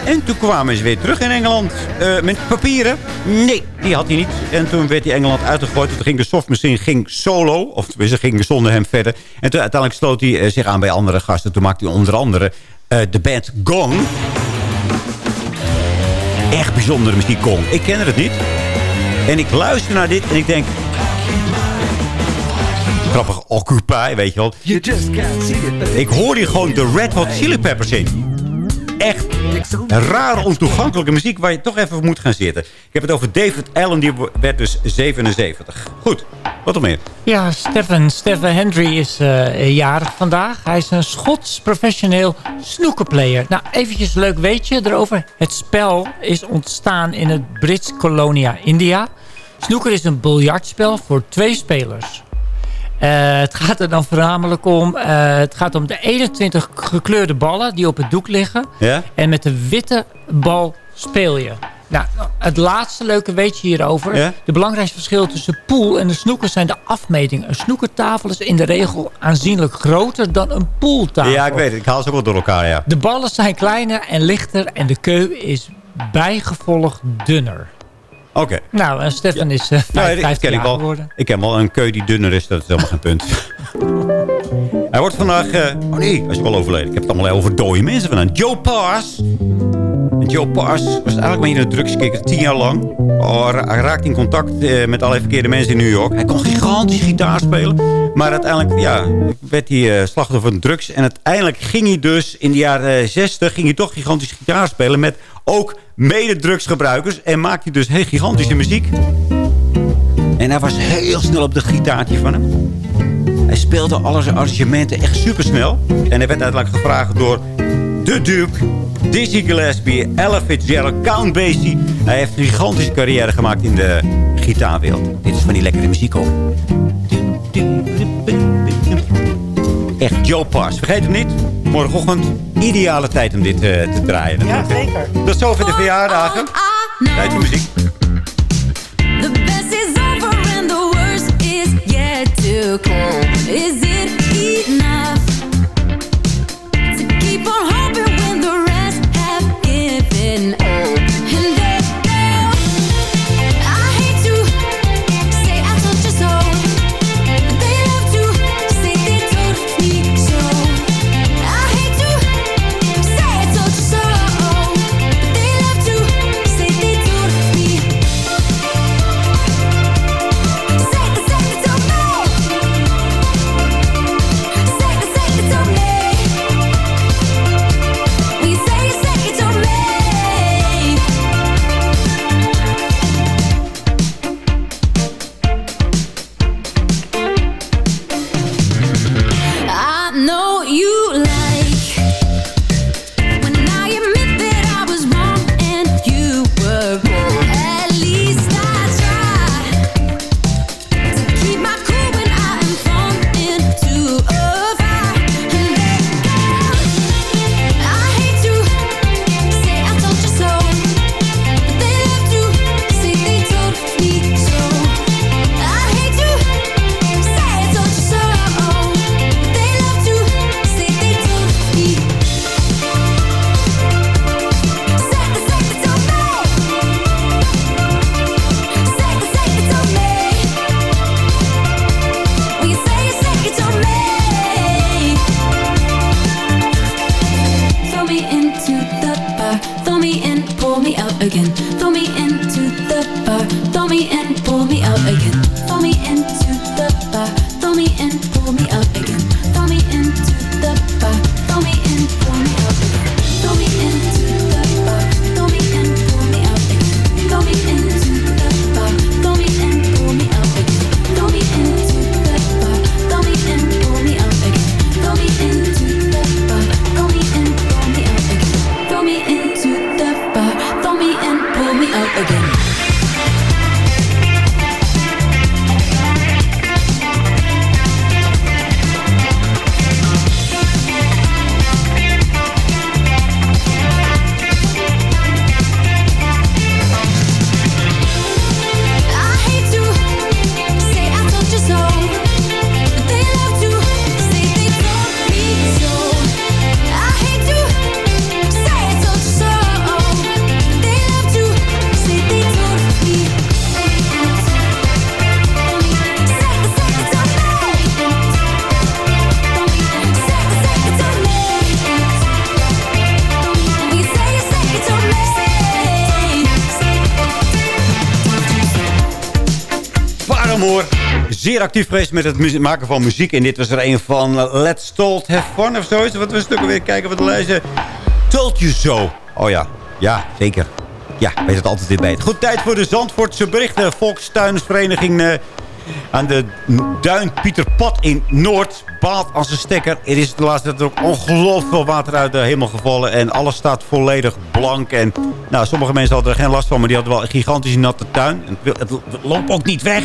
Speaker 4: En toen kwamen ze weer terug in Engeland. Uh, met papieren? Nee, die had hij niet. En toen werd hij Engeland uitgegooid. Toen ging de softmachine ging solo. Of ze gingen zonder hem verder. En toen uiteindelijk sloot hij uh, zich aan bij andere gasten. Toen maakte hij onder andere de band Gong. Echt bijzondere muziek, Gong. Ik ken het niet. En ik luister naar dit en ik denk... Grappig, Occupy, weet je wel. Ik hoor hier gewoon de Red Hot Chili Peppers in echt rare, ontoegankelijke muziek... waar je toch even moet gaan zitten. Ik heb het over David Allen, die werd dus 77. Goed, wat nog meer?
Speaker 6: Ja, Stephen, Stephen Hendry is uh, jarig vandaag. Hij is een Schots professioneel snookerplayer. Nou, eventjes leuk weetje erover. Het spel is ontstaan in het Brits kolonia India. Snooker is een biljartspel voor twee spelers. Uh, het gaat er dan voornamelijk om... Uh, het gaat om de 21 gekleurde ballen die op het doek liggen.
Speaker 4: Ja?
Speaker 6: En met de witte bal speel je. Nou, het laatste leuke weetje hierover.
Speaker 4: Ja?
Speaker 6: De belangrijkste verschil tussen pool en de snoeker zijn de afmetingen. Een snoekertafel is in de regel aanzienlijk groter dan een pooltafel.
Speaker 4: Ja, ik weet het. Ik haal ze ook wel door elkaar, ja.
Speaker 6: De ballen zijn kleiner en lichter en de keu is bijgevolg dunner.
Speaker 4: Oké.
Speaker 6: Nou, en Stefan is uh, 55
Speaker 4: jaar
Speaker 6: geworden.
Speaker 4: Ik heb al een keu die dunner is, dat is helemaal geen punt. hij wordt vandaag... Uh, oh nee, hij is wel overleden. Ik heb het allemaal over dode mensen vandaan. Joe Pass. En Joe Pass was eigenlijk maar hier een drugskikker, tien jaar lang. Oh, hij raakte in contact uh, met allerlei verkeerde mensen in New York. Hij kon gigantisch gitaar spelen. Maar uiteindelijk ja, werd hij uh, slachtoffer van drugs. En uiteindelijk ging hij dus in de jaren 60 ging hij toch gigantisch gitaar spelen... met ook mededrugsgebruikers. En maakte dus heel gigantische muziek. En hij was heel snel op de gitaartje van hem. Hij speelde alle zijn arrangementen echt supersnel. En hij werd uiteindelijk gevraagd door The Duke, Dizzy Gillespie, Ella Fitzgerald, Count Basie. Hij heeft een gigantische carrière gemaakt in de gitaarwereld. Dit is van die lekkere muziek ook. Echt Joe Pass. Vergeet hem niet. Morgenochtend ideale tijd om dit uh, te draaien.
Speaker 13: Ja, zeker.
Speaker 4: Tot zover de verjaardagen. Tijd voor muziek.
Speaker 19: The best is over and the worst is yet to come. Is Up again.
Speaker 4: Zeer actief geweest met het maken van muziek. En dit was er een van Let's Told Have Fun of zoiets. Wat we een stuk weer kijken wat te lezen. Told You So. Oh ja, ja, zeker. Ja, weet het altijd weer beter. Goed, tijd voor de Zandvoortse berichten. Volkstuinsvereniging eh, aan de Duin Pieterpad in Noord baalt als een stekker. Er is de laatste tijd ook ongelooflijk veel water uit de hemel gevallen. En alles staat volledig blank. En nou, sommige mensen hadden er geen last van, maar die hadden wel een gigantische natte tuin. Het loopt ook niet weg.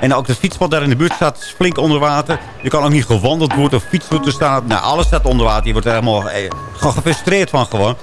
Speaker 4: En ook het fietspad daar in de buurt staat flink onder water. Er kan ook niet gewandeld worden of fietsroute staan. Nou, alles staat onder water. Je wordt er helemaal eh, gefrustreerd van gewoon.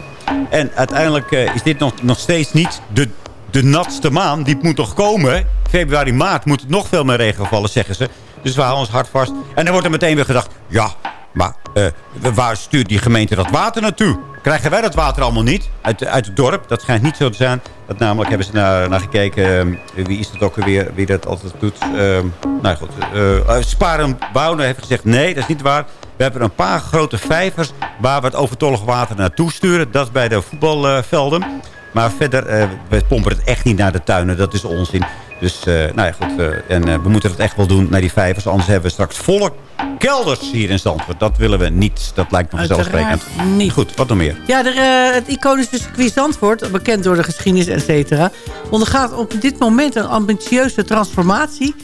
Speaker 4: En uiteindelijk eh, is dit nog, nog steeds niet de, de natste maan. Die moet nog komen. Februari, maart moet nog veel meer regen vallen, zeggen ze. Dus we houden ons hard vast. En dan wordt er meteen weer gedacht... Ja, maar eh, waar stuurt die gemeente dat water naartoe? Krijgen wij dat water allemaal niet? Uit, uit het dorp? Dat schijnt niet zo te zijn. Dat namelijk hebben ze naar, naar gekeken. eh, wie is het ook weer? Wie dat altijd doet? Eh, nou goed. eh uh, Sparen Bouwner heeft gezegd... Nee, dat is niet waar. We hebben een paar grote vijvers... waar we het overtollig water naartoe sturen. Dat is bij de voetbalvelden. Maar verder, eh, we pompen het echt niet naar de tuinen. Dat is onzin. Dus, eh, nou ja, goed. eh, en eh, we moeten het echt wel doen naar die vijvers. Anders hebben we straks volle kelders hier in Zandvoort. Dat willen we niet. Dat lijkt me vanzelfsprekend.
Speaker 13: niet.
Speaker 4: Goed, wat nog meer?
Speaker 13: Ja, eh, het iconische circuit Zandvoort, bekend door de geschiedenis, et cetera... ondergaat op dit moment een ambitieuze transformatie...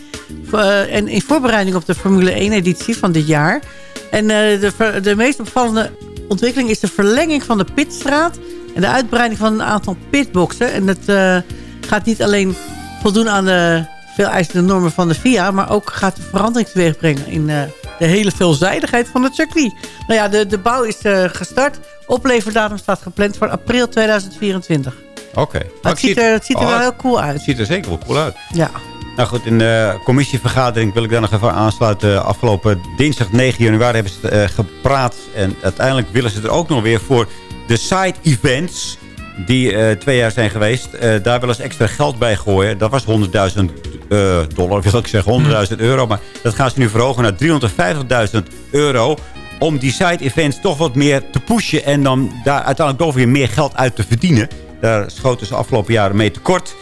Speaker 13: en in voorbereiding op de Formule 1-editie van dit jaar. En de, de meest opvallende ontwikkeling is de verlenging van de pitstraat... en de uitbreiding van een aantal pitboxen. En dat gaat niet alleen voldoen aan de veel eisende normen van de FIA... maar ook gaat de verandering teweeg brengen in eh, de hele veelzijdigheid van het circuit. Nou ja, de, de bouw is eh, gestart. Opleverdatum staat gepland voor april 2024.
Speaker 4: Oké.
Speaker 13: Maar het ziet er, het ziet er
Speaker 4: Oh,
Speaker 13: wel heel cool uit.
Speaker 4: Het ziet er zeker wel cool uit.
Speaker 13: Ja.
Speaker 4: Nou goed, in de commissievergadering wil ik daar nog even aansluiten. Afgelopen dinsdag 9 januari hebben ze eh, gepraat. En uiteindelijk willen ze er ook nog weer voor de side events... die eh, twee jaar zijn geweest. eh, daar willen ze extra geld bij gooien. Dat was 100.000 eh, dollar, wil ik zeggen. 100.000 euro. Maar dat gaan ze nu verhogen naar 350.000 euro om die side events toch wat meer te pushen... en dan daar uiteindelijk toch weer meer geld uit te verdienen. Daar schoten ze afgelopen jaren mee tekort.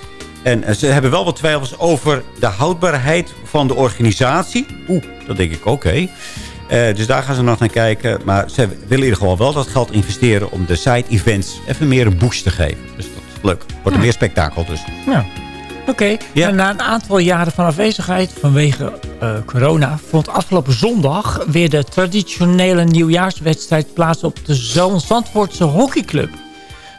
Speaker 4: En ze hebben wel wat twijfels over de houdbaarheid van de organisatie. Oeh, dat denk ik oké. Eh, dus daar gaan ze nog naar kijken. Maar ze willen in ieder geval wel dat geld investeren... om de side events even meer een boost te geven. Dus dat is leuk. Wordt een meer spektakel dus.
Speaker 6: Ja. Oké, en na een aantal jaren van afwezigheid vanwege eh, corona... vond afgelopen zondag weer de traditionele nieuwjaarswedstrijd plaats op de Zandvoortse hockeyclub.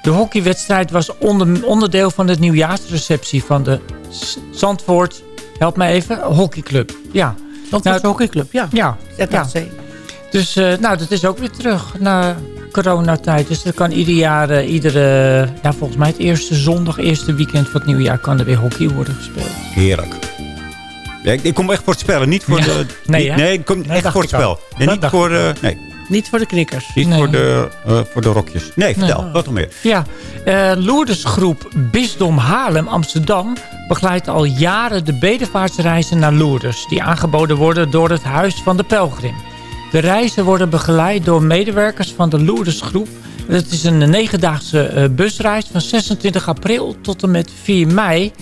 Speaker 6: De hockeywedstrijd was onder, onderdeel van de nieuwjaarsreceptie van de S- Zandvoort... Help mij even, hockeyclub. Ja.
Speaker 13: Zandvoortse hockeyclub, ja.
Speaker 6: Ja, ja. Dus eh, nou, dat is ook weer terug na coronatijd. Dus er kan ieder jaar, eh, iedere, ja, volgens mij het eerste zondag, eerste weekend van het nieuwe jaar... kan er weer hockey worden gespeeld.
Speaker 4: Heerlijk. Ja, ik, ik kom echt voor het spellen, niet voor
Speaker 6: Ja.
Speaker 4: de...
Speaker 6: Nee,
Speaker 4: niet- nee, ik kom echt voor het spel. Niet voor, eh,
Speaker 6: al.
Speaker 4: nee,
Speaker 13: Niet voor de knikkers.
Speaker 4: niet
Speaker 6: Nee.
Speaker 4: voor, de, eh, voor de rokjes. Nee, vertel.
Speaker 6: Nee.
Speaker 4: Wat nog meer?
Speaker 6: Ja, eh Lourdesgroep Bisdom Haarlem Amsterdam begeleidt al jaren de bedevaartsreizen naar Lourdes... die aangeboden worden door het Huis van de Pelgrim. De reizen worden begeleid door medewerkers van de Lourdesgroep. Het is een negendaagse eh, busreis van 26 april tot en met 4 mei...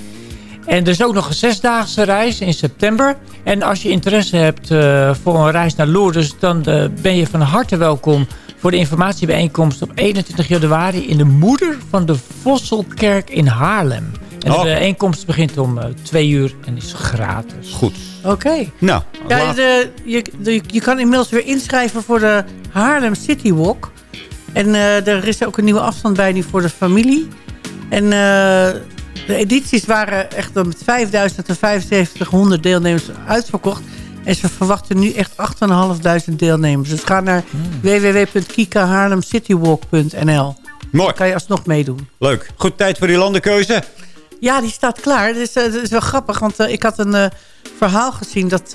Speaker 6: En er is ook nog een zesdaagse reis in september. En als je interesse hebt eh, voor een reis naar Lourdes... dan eh, ben je van harte welkom voor de informatiebijeenkomst op 21 januari... in de moeder van de Vosselkerk in Haarlem. En de bijeenkomst begint om eh, twee uur en is gratis.
Speaker 4: Goed.
Speaker 13: Oké.
Speaker 4: Nou,
Speaker 13: Ja, de, je, de- je kan inmiddels weer inschrijven voor de Haarlem City Walk. En eh, er is ook een nieuwe afstandbijning voor de familie. En eh, de edities waren echt met 5000 tot 7500 deelnemers uitverkocht. En ze verwachten nu echt 8.500 deelnemers. Dus ga naar www.kikahaarlemcitywalk.nl.
Speaker 4: Mooi.
Speaker 13: Dan kan je alsnog meedoen.
Speaker 4: Leuk. Goed, tijd voor die landenkeuze.
Speaker 13: Ja, die staat klaar. Dat is, eh, dat is wel grappig, want eh, ik had een eh, verhaal gezien... dat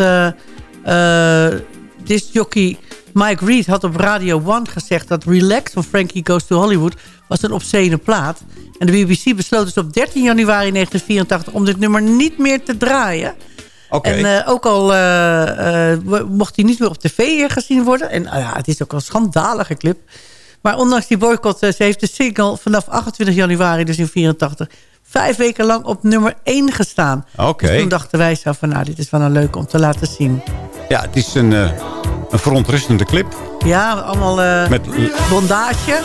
Speaker 13: discjockey Mike Reed had op Radio 1 gezegd... dat Relax van Frankie Goes to Hollywood was een obscene plaat. En de BBC besloot dus op 13 januari 1984 om dit nummer niet meer te draaien...
Speaker 4: Oké.
Speaker 13: En ook al mocht hij niet meer op tv gezien worden. En ah ja, het is ook een schandalige clip. Maar ondanks die boycott, ze heeft de single vanaf 28 januari, dus in 84,
Speaker 11: vijf weken lang op nummer 1 gestaan.
Speaker 4: Oké.
Speaker 11: Dus toen dachten wij zo van, nou, dit is wel een leuk om te laten zien.
Speaker 4: Ja, het is een, eh, een verontrustende clip.
Speaker 11: Ja, allemaal eh,
Speaker 4: Met
Speaker 11: bondage.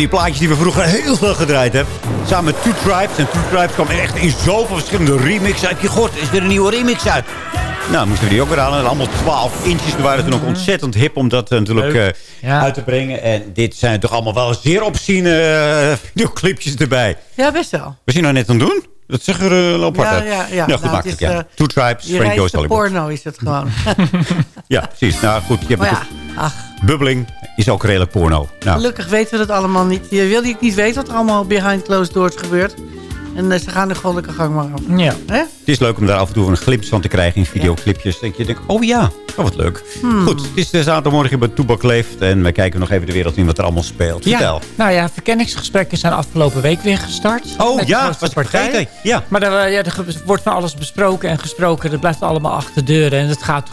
Speaker 4: Die plaatjes die we vroeger heel veel gedraaid hebben. Samen met Two Tribes. En Two Tribes kwam echt in zoveel verschillende remixen uit. Je god, is er een nieuwe remix uit? Nou, moesten we die ook weer halen. En allemaal 12 inches. We waren toen ook ontzettend hip om dat eh, natuurlijk eh, uit te brengen. En dit zijn toch allemaal wel zeer opziene eh, videoclipjes erbij.
Speaker 11: Ja, best wel.
Speaker 4: We zien nou net aan het doen. Dat zegt er uh,
Speaker 11: Ja,
Speaker 4: uit.
Speaker 11: ja, ja.
Speaker 4: Nou, goed,
Speaker 11: Nou,
Speaker 4: makkelijk,
Speaker 11: het is,
Speaker 4: ja. Two Tribes, Frank Hollywood.
Speaker 11: porno is het gewoon.
Speaker 4: Ja, precies. Nou goed, je hebt
Speaker 11: Maar
Speaker 4: het
Speaker 11: ja, ach,
Speaker 4: Bubbeling is ook redelijk porno. Nou,
Speaker 11: gelukkig weten we dat allemaal niet. Je wil niet weten wat er allemaal behind closed doors gebeurt. En eh, ze gaan de goddelijke gang maar af.
Speaker 6: Ja.
Speaker 11: Hè?
Speaker 4: Het is leuk om daar af en toe een glip van te krijgen in videoclipjes. Denk je, denk, oh ja, oh, wat leuk.
Speaker 6: Hmm.
Speaker 4: Goed, het is de zaterdagmorgen bij Toebak Leeft. En wij kijken nog even de wereld in wat er allemaal speelt.
Speaker 6: Ja,
Speaker 4: Vertel.
Speaker 6: nou ja, verkenningsgesprekken zijn afgelopen week weer gestart.
Speaker 4: Oh
Speaker 6: Met de
Speaker 4: ja, was vergeten. Ja.
Speaker 6: Maar er, eh, ja, er wordt van alles besproken en gesproken. Dat blijft allemaal achter deuren en het gaat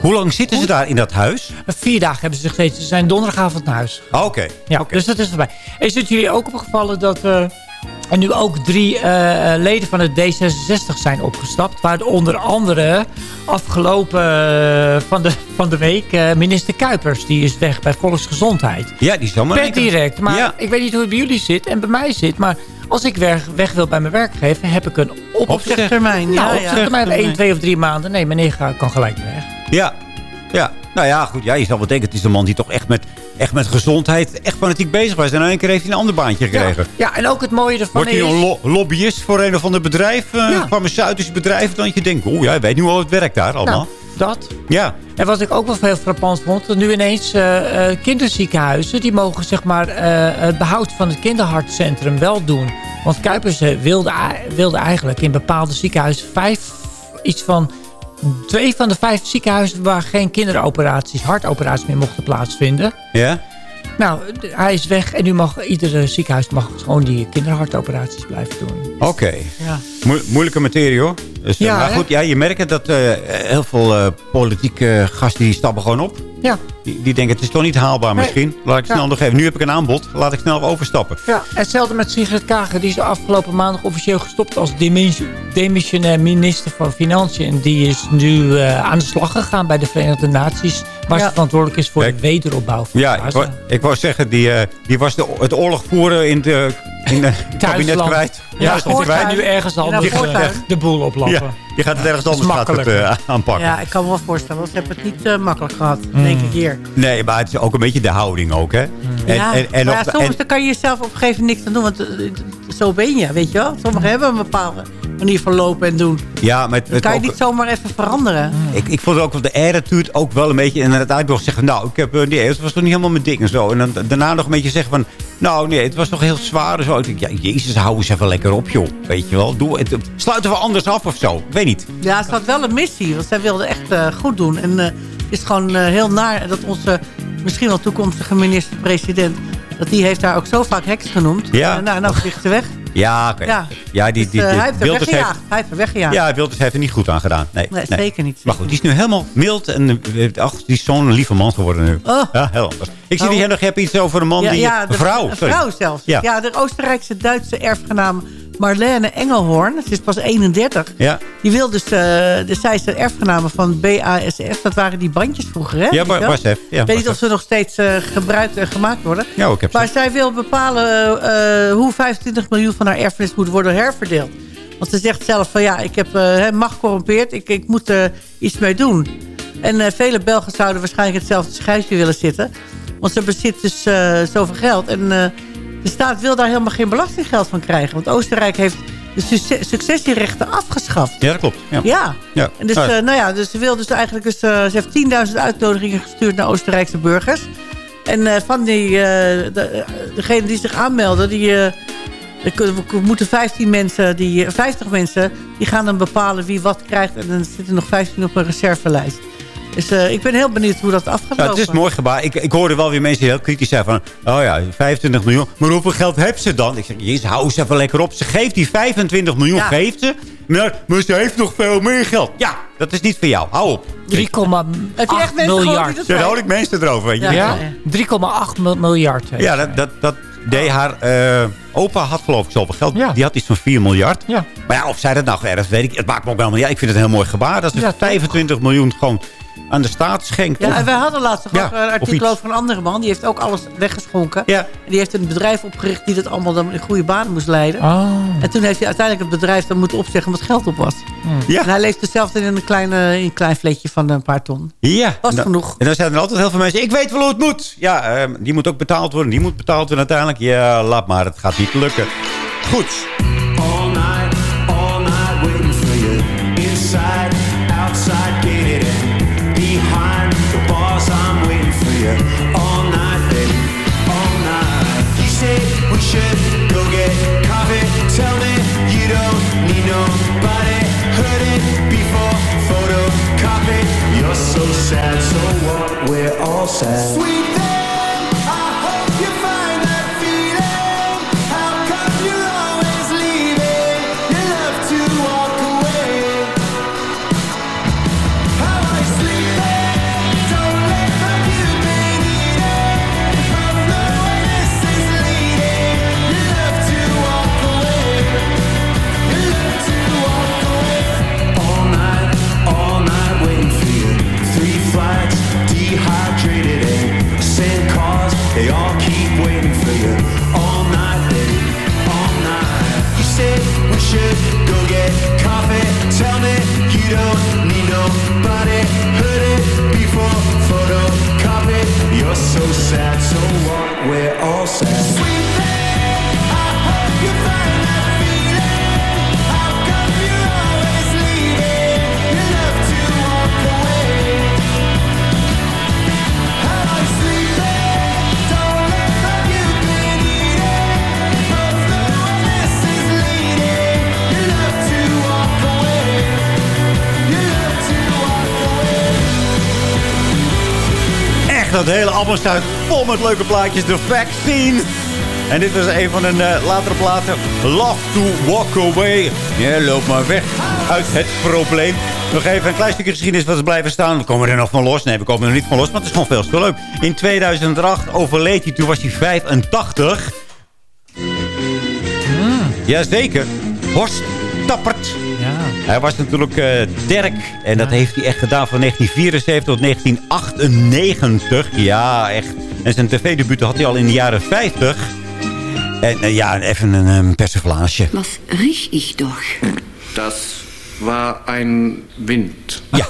Speaker 4: Hoe lang zitten ze daar in dat huis?
Speaker 6: Vier dagen hebben ze gezeten. Ze zijn donderdagavond naar huis.
Speaker 4: Oh, Oké.
Speaker 6: Ja, dus dat is voorbij. Is het jullie ook opgevallen dat eh, er nu ook drie eh, leden van het D66 zijn opgestapt? Waar onder andere afgelopen eh, van, de, van de week minister Kuipers, die is weg bij Volksgezondheid.
Speaker 4: Ja, die is allemaal
Speaker 6: Per direct. Maar
Speaker 4: Ja.
Speaker 6: ik weet niet hoe het bij jullie zit en bij mij zit. Maar als ik weg, weg wil bij mijn werkgever, heb ik een op
Speaker 11: Opzegtermijn, ja,
Speaker 6: Nou,
Speaker 11: ja.
Speaker 6: opzegtermijn van één, twee of drie maanden. Nee, meneer kan gelijk weg.
Speaker 4: Ja. Ja. Nou ja, goed. Ja, je zal wel denken, het is een man die toch echt met, echt met gezondheid echt fanatiek bezig was. En in één keer heeft hij een ander baantje gekregen.
Speaker 6: Ja, en ook het mooie ervan
Speaker 4: Wordt hij
Speaker 6: is...
Speaker 4: een lo- lobbyist voor een of ander bedrijf, eh, een farmaceutisch bedrijf, dan je denkt, oh ja, hij weet nu al het werk daar allemaal.
Speaker 6: Nou, dat.
Speaker 4: Ja.
Speaker 6: En wat ik ook wel heel frappant vond... dat nu ineens eh, eh, kinderziekenhuizen... die mogen zeg maar eh, het behoud van het kinderhartcentrum wel doen. Want Kuipers eh, wilde, wilde eigenlijk in bepaalde ziekenhuizen... vijf, iets van twee van de vijf ziekenhuizen... waar geen kinderoperaties, hartoperaties meer mochten plaatsvinden.
Speaker 4: Ja?
Speaker 6: Nou, hij is weg en nu mag iedere ziekenhuis mag gewoon die kinderhartoperaties blijven doen.
Speaker 4: Oké.
Speaker 6: Ja.
Speaker 4: Mo- moeilijke materie hoor. Dus, eh,
Speaker 6: Ja,
Speaker 4: maar
Speaker 6: hè?
Speaker 4: goed, ja, je merkt het dat eh, heel veel eh, politieke gasten die stappen gewoon op.
Speaker 6: Ja.
Speaker 4: Die, die denken het is toch niet haalbaar
Speaker 6: Nee.
Speaker 4: misschien. Laat ik
Speaker 6: Ja.
Speaker 4: snel nog even. Nu heb ik een aanbod. Laat ik snel overstappen.
Speaker 6: Ja, hetzelfde met Sigrid Kager. Die is de afgelopen maandag officieel gestopt als demis- demissionair minister van Financiën. En die is nu aan de slag gegaan bij de Verenigde Naties. Waar ze verantwoordelijk is voor de wederopbouw van
Speaker 4: Ja, ik wou, ik wou zeggen, die, die was de, het oorlog voeren in, de, in het kabinet
Speaker 6: Thuisland.
Speaker 4: kwijt.
Speaker 6: Ja,
Speaker 4: kwijt.
Speaker 6: gaat nu ergens anders
Speaker 4: gaat
Speaker 6: eh, de boel oplappen.
Speaker 4: Ja, die gaat het ergens anders gaat het, eh, aanpakken.
Speaker 13: Ja, ik kan me wel voorstellen. Want ze hebben het niet eh, makkelijk gehad,
Speaker 6: Mm.
Speaker 13: denk ik hier.
Speaker 4: Nee, maar het is ook een beetje de houding ook, hè? En,
Speaker 13: ja,
Speaker 4: en, en
Speaker 13: ja, soms
Speaker 4: en-
Speaker 13: dan kan je jezelf op een gegeven moment niks aan doen. Want eh, zo ben je, weet je wel. Sommigen hebben een bepaalde manier van lopen en doen.
Speaker 4: ja, maar het,
Speaker 13: Dat
Speaker 4: het
Speaker 13: kan je
Speaker 4: ook-
Speaker 13: niet zomaar even veranderen.
Speaker 4: Ik, ik vond ook wel de attitude ook wel een beetje... En uiteindelijk nog zeggen, nou, ik heb, eh, nee, het was toch niet helemaal mijn ding en zo. En dan daarna nog een beetje zeggen van... Nou, nee, het was toch heel zwaar en zo. Ik denk, ja, jezus, hou eens even lekker op, joh. Weet je wel. Doe, het, sluiten we anders af of zo. Ik weet niet.
Speaker 13: Ja, ze had wel een missie. Want zij wilde echt eh, goed doen. En eh, het is gewoon heel naar dat onze misschien wel toekomstige minister-president... dat die heeft daar ook zo vaak heks genoemd.
Speaker 4: Ja.
Speaker 13: En, nou, nou vliegt ze weg.
Speaker 4: Ja, oké.
Speaker 13: Ja.
Speaker 4: Ja, die,
Speaker 13: Dus,
Speaker 4: die,
Speaker 13: eh,
Speaker 4: die-
Speaker 13: hij heeft er
Speaker 4: Wilders
Speaker 13: weggejaagd. Hij heeft er weggejaagd.
Speaker 4: Ja, Wilders heeft er niet goed aan gedaan. Nee,
Speaker 13: Nee, zeker niet.
Speaker 4: Maar goed, die is nu helemaal mild. En eh, ach, die is zo'n lieve man geworden nu.
Speaker 13: Oh.
Speaker 4: Ja, heel anders. Ik zie
Speaker 13: Oh.
Speaker 4: die hier nog, hebt iets over een man
Speaker 13: ja,
Speaker 4: die...
Speaker 13: de-
Speaker 4: vrouw,
Speaker 13: Een
Speaker 4: sorry.
Speaker 13: vrouw zelfs.
Speaker 4: Ja.
Speaker 13: Ja. de Oostenrijkse Duitse erfgenaam Marlene Engelhorn. Ze is pas 31.
Speaker 4: Ja.
Speaker 13: Die wil dus, eh dus zij is de erfgename van BASF. Dat waren die bandjes vroeger, hè?
Speaker 4: Ja? BASF, ja,
Speaker 13: Ik weet niet of ze nog steeds eh, gebruikt en gemaakt worden.
Speaker 4: Ja, ik heb ze.
Speaker 13: Maar zij wil bepalen eh, hoe 25 miljoen van haar erfenis moet worden herverdeeld. Want ze zegt zelf van ja, ik heb macht corrumpeerd. Ik, ik moet er iets mee doen. En vele Belgen zouden waarschijnlijk hetzelfde schijfje willen zitten. Want ze bezit dus zoveel geld. En de staat wil daar helemaal geen belastinggeld van krijgen. Want Oostenrijk heeft de succes- successierechten afgeschaft.
Speaker 4: Ja, dat klopt. Ja.
Speaker 13: Ja.
Speaker 4: ja.
Speaker 13: En dus,
Speaker 4: Ah,
Speaker 13: eh, nou ja, dus ze wil dus eigenlijk... Dus, eh, ze heeft 10.000 uitnodigingen gestuurd naar Oostenrijkse burgers. En eh, van die, de, degene die zich aanmelden... die, er moeten 15 mensen, die, eh, 50 mensen... die gaan dan bepalen wie wat krijgt. En dan zitten nog 15 op een reservelijst. Dus eh, ik ben heel benieuwd hoe dat af gaat
Speaker 4: Ja, het is een mooi gebaar. Ik, ik hoorde wel weer mensen die heel kritisch zijn van... Oh ja, 25 miljoen. Maar hoeveel geld heeft ze dan? Ik zeg, jezus, hou eens even lekker op. Ze geeft die 25 miljoen,
Speaker 13: Ja.
Speaker 4: geeft ze. Maar, maar ze heeft nog veel meer geld. Ja, dat is niet voor jou. Hou op.
Speaker 6: 3,8
Speaker 13: Heb je echt mensen gehoord
Speaker 6: miljard.
Speaker 4: Daar houd ik mensen erover, weet je.
Speaker 13: Ja,
Speaker 6: Ja,
Speaker 13: ja.
Speaker 6: 3,8 mil- miljard. heeft
Speaker 4: Ja,
Speaker 6: ze.
Speaker 4: dat, dat, dat deed haar eh, opa had geloof ik zoveel geld.
Speaker 6: Ja.
Speaker 4: Die had iets van 4 miljard.
Speaker 6: Ja.
Speaker 4: Maar ja, of zij dat nou ergens weet ik. Het maakt me ook wel maar ja, Ik vind het een heel mooi gebaar. Dat ze
Speaker 6: Ja, toch?
Speaker 4: 25 miljoen gewoon aan de staat schenkt.
Speaker 13: Ja,
Speaker 4: Of-
Speaker 13: en wij hadden laatst nog
Speaker 4: Ja,
Speaker 13: een artikel over een andere man. Die heeft ook alles weggeschonken.
Speaker 4: Ja.
Speaker 13: En die heeft een bedrijf opgericht die dat allemaal dan in goede banen moest leiden.
Speaker 6: Oh.
Speaker 13: En toen heeft hij uiteindelijk het bedrijf dan moeten opzeggen omdat geld op was.
Speaker 4: Ja.
Speaker 13: En hij leeft zelf in een, kleine, in een klein fletje van een paar ton.
Speaker 4: Ja.
Speaker 13: Was
Speaker 4: Nou,
Speaker 13: genoeg.
Speaker 4: En dan zijn er altijd heel veel mensen. Ik weet wel hoe het moet. Ja, ehm, die moet ook betaald worden. Die moet betaald worden uiteindelijk. Ja, laat maar. Het gaat niet lukken. Goed.
Speaker 11: Sad, so what? We're all sad. Sweet
Speaker 4: dat hele staat vol met leuke plaatjes. The Vaccine. En dit was een van hun eh, latere platen. Love to Walk Away. Ja, loop maar weg uit het probleem. Nog even een klein stukje geschiedenis wat is blijven staan. We komen er nog van los. Nee, we komen er niet van los, maar het is gewoon veel te leuk. In 2008 overleed hij, toen was hij 85. Jazeker. Horst Tappert.
Speaker 6: Ja.
Speaker 4: Hij was natuurlijk eh, Dirk. En dat heeft hij echt gedaan van 1974 tot 1998. Ja, echt. En zijn tv-debuut had hij al in de jaren 50. En eh, ja, even een um, persiflage.
Speaker 20: Was riech ich doch?
Speaker 10: Das war ein Wind.
Speaker 4: Ja.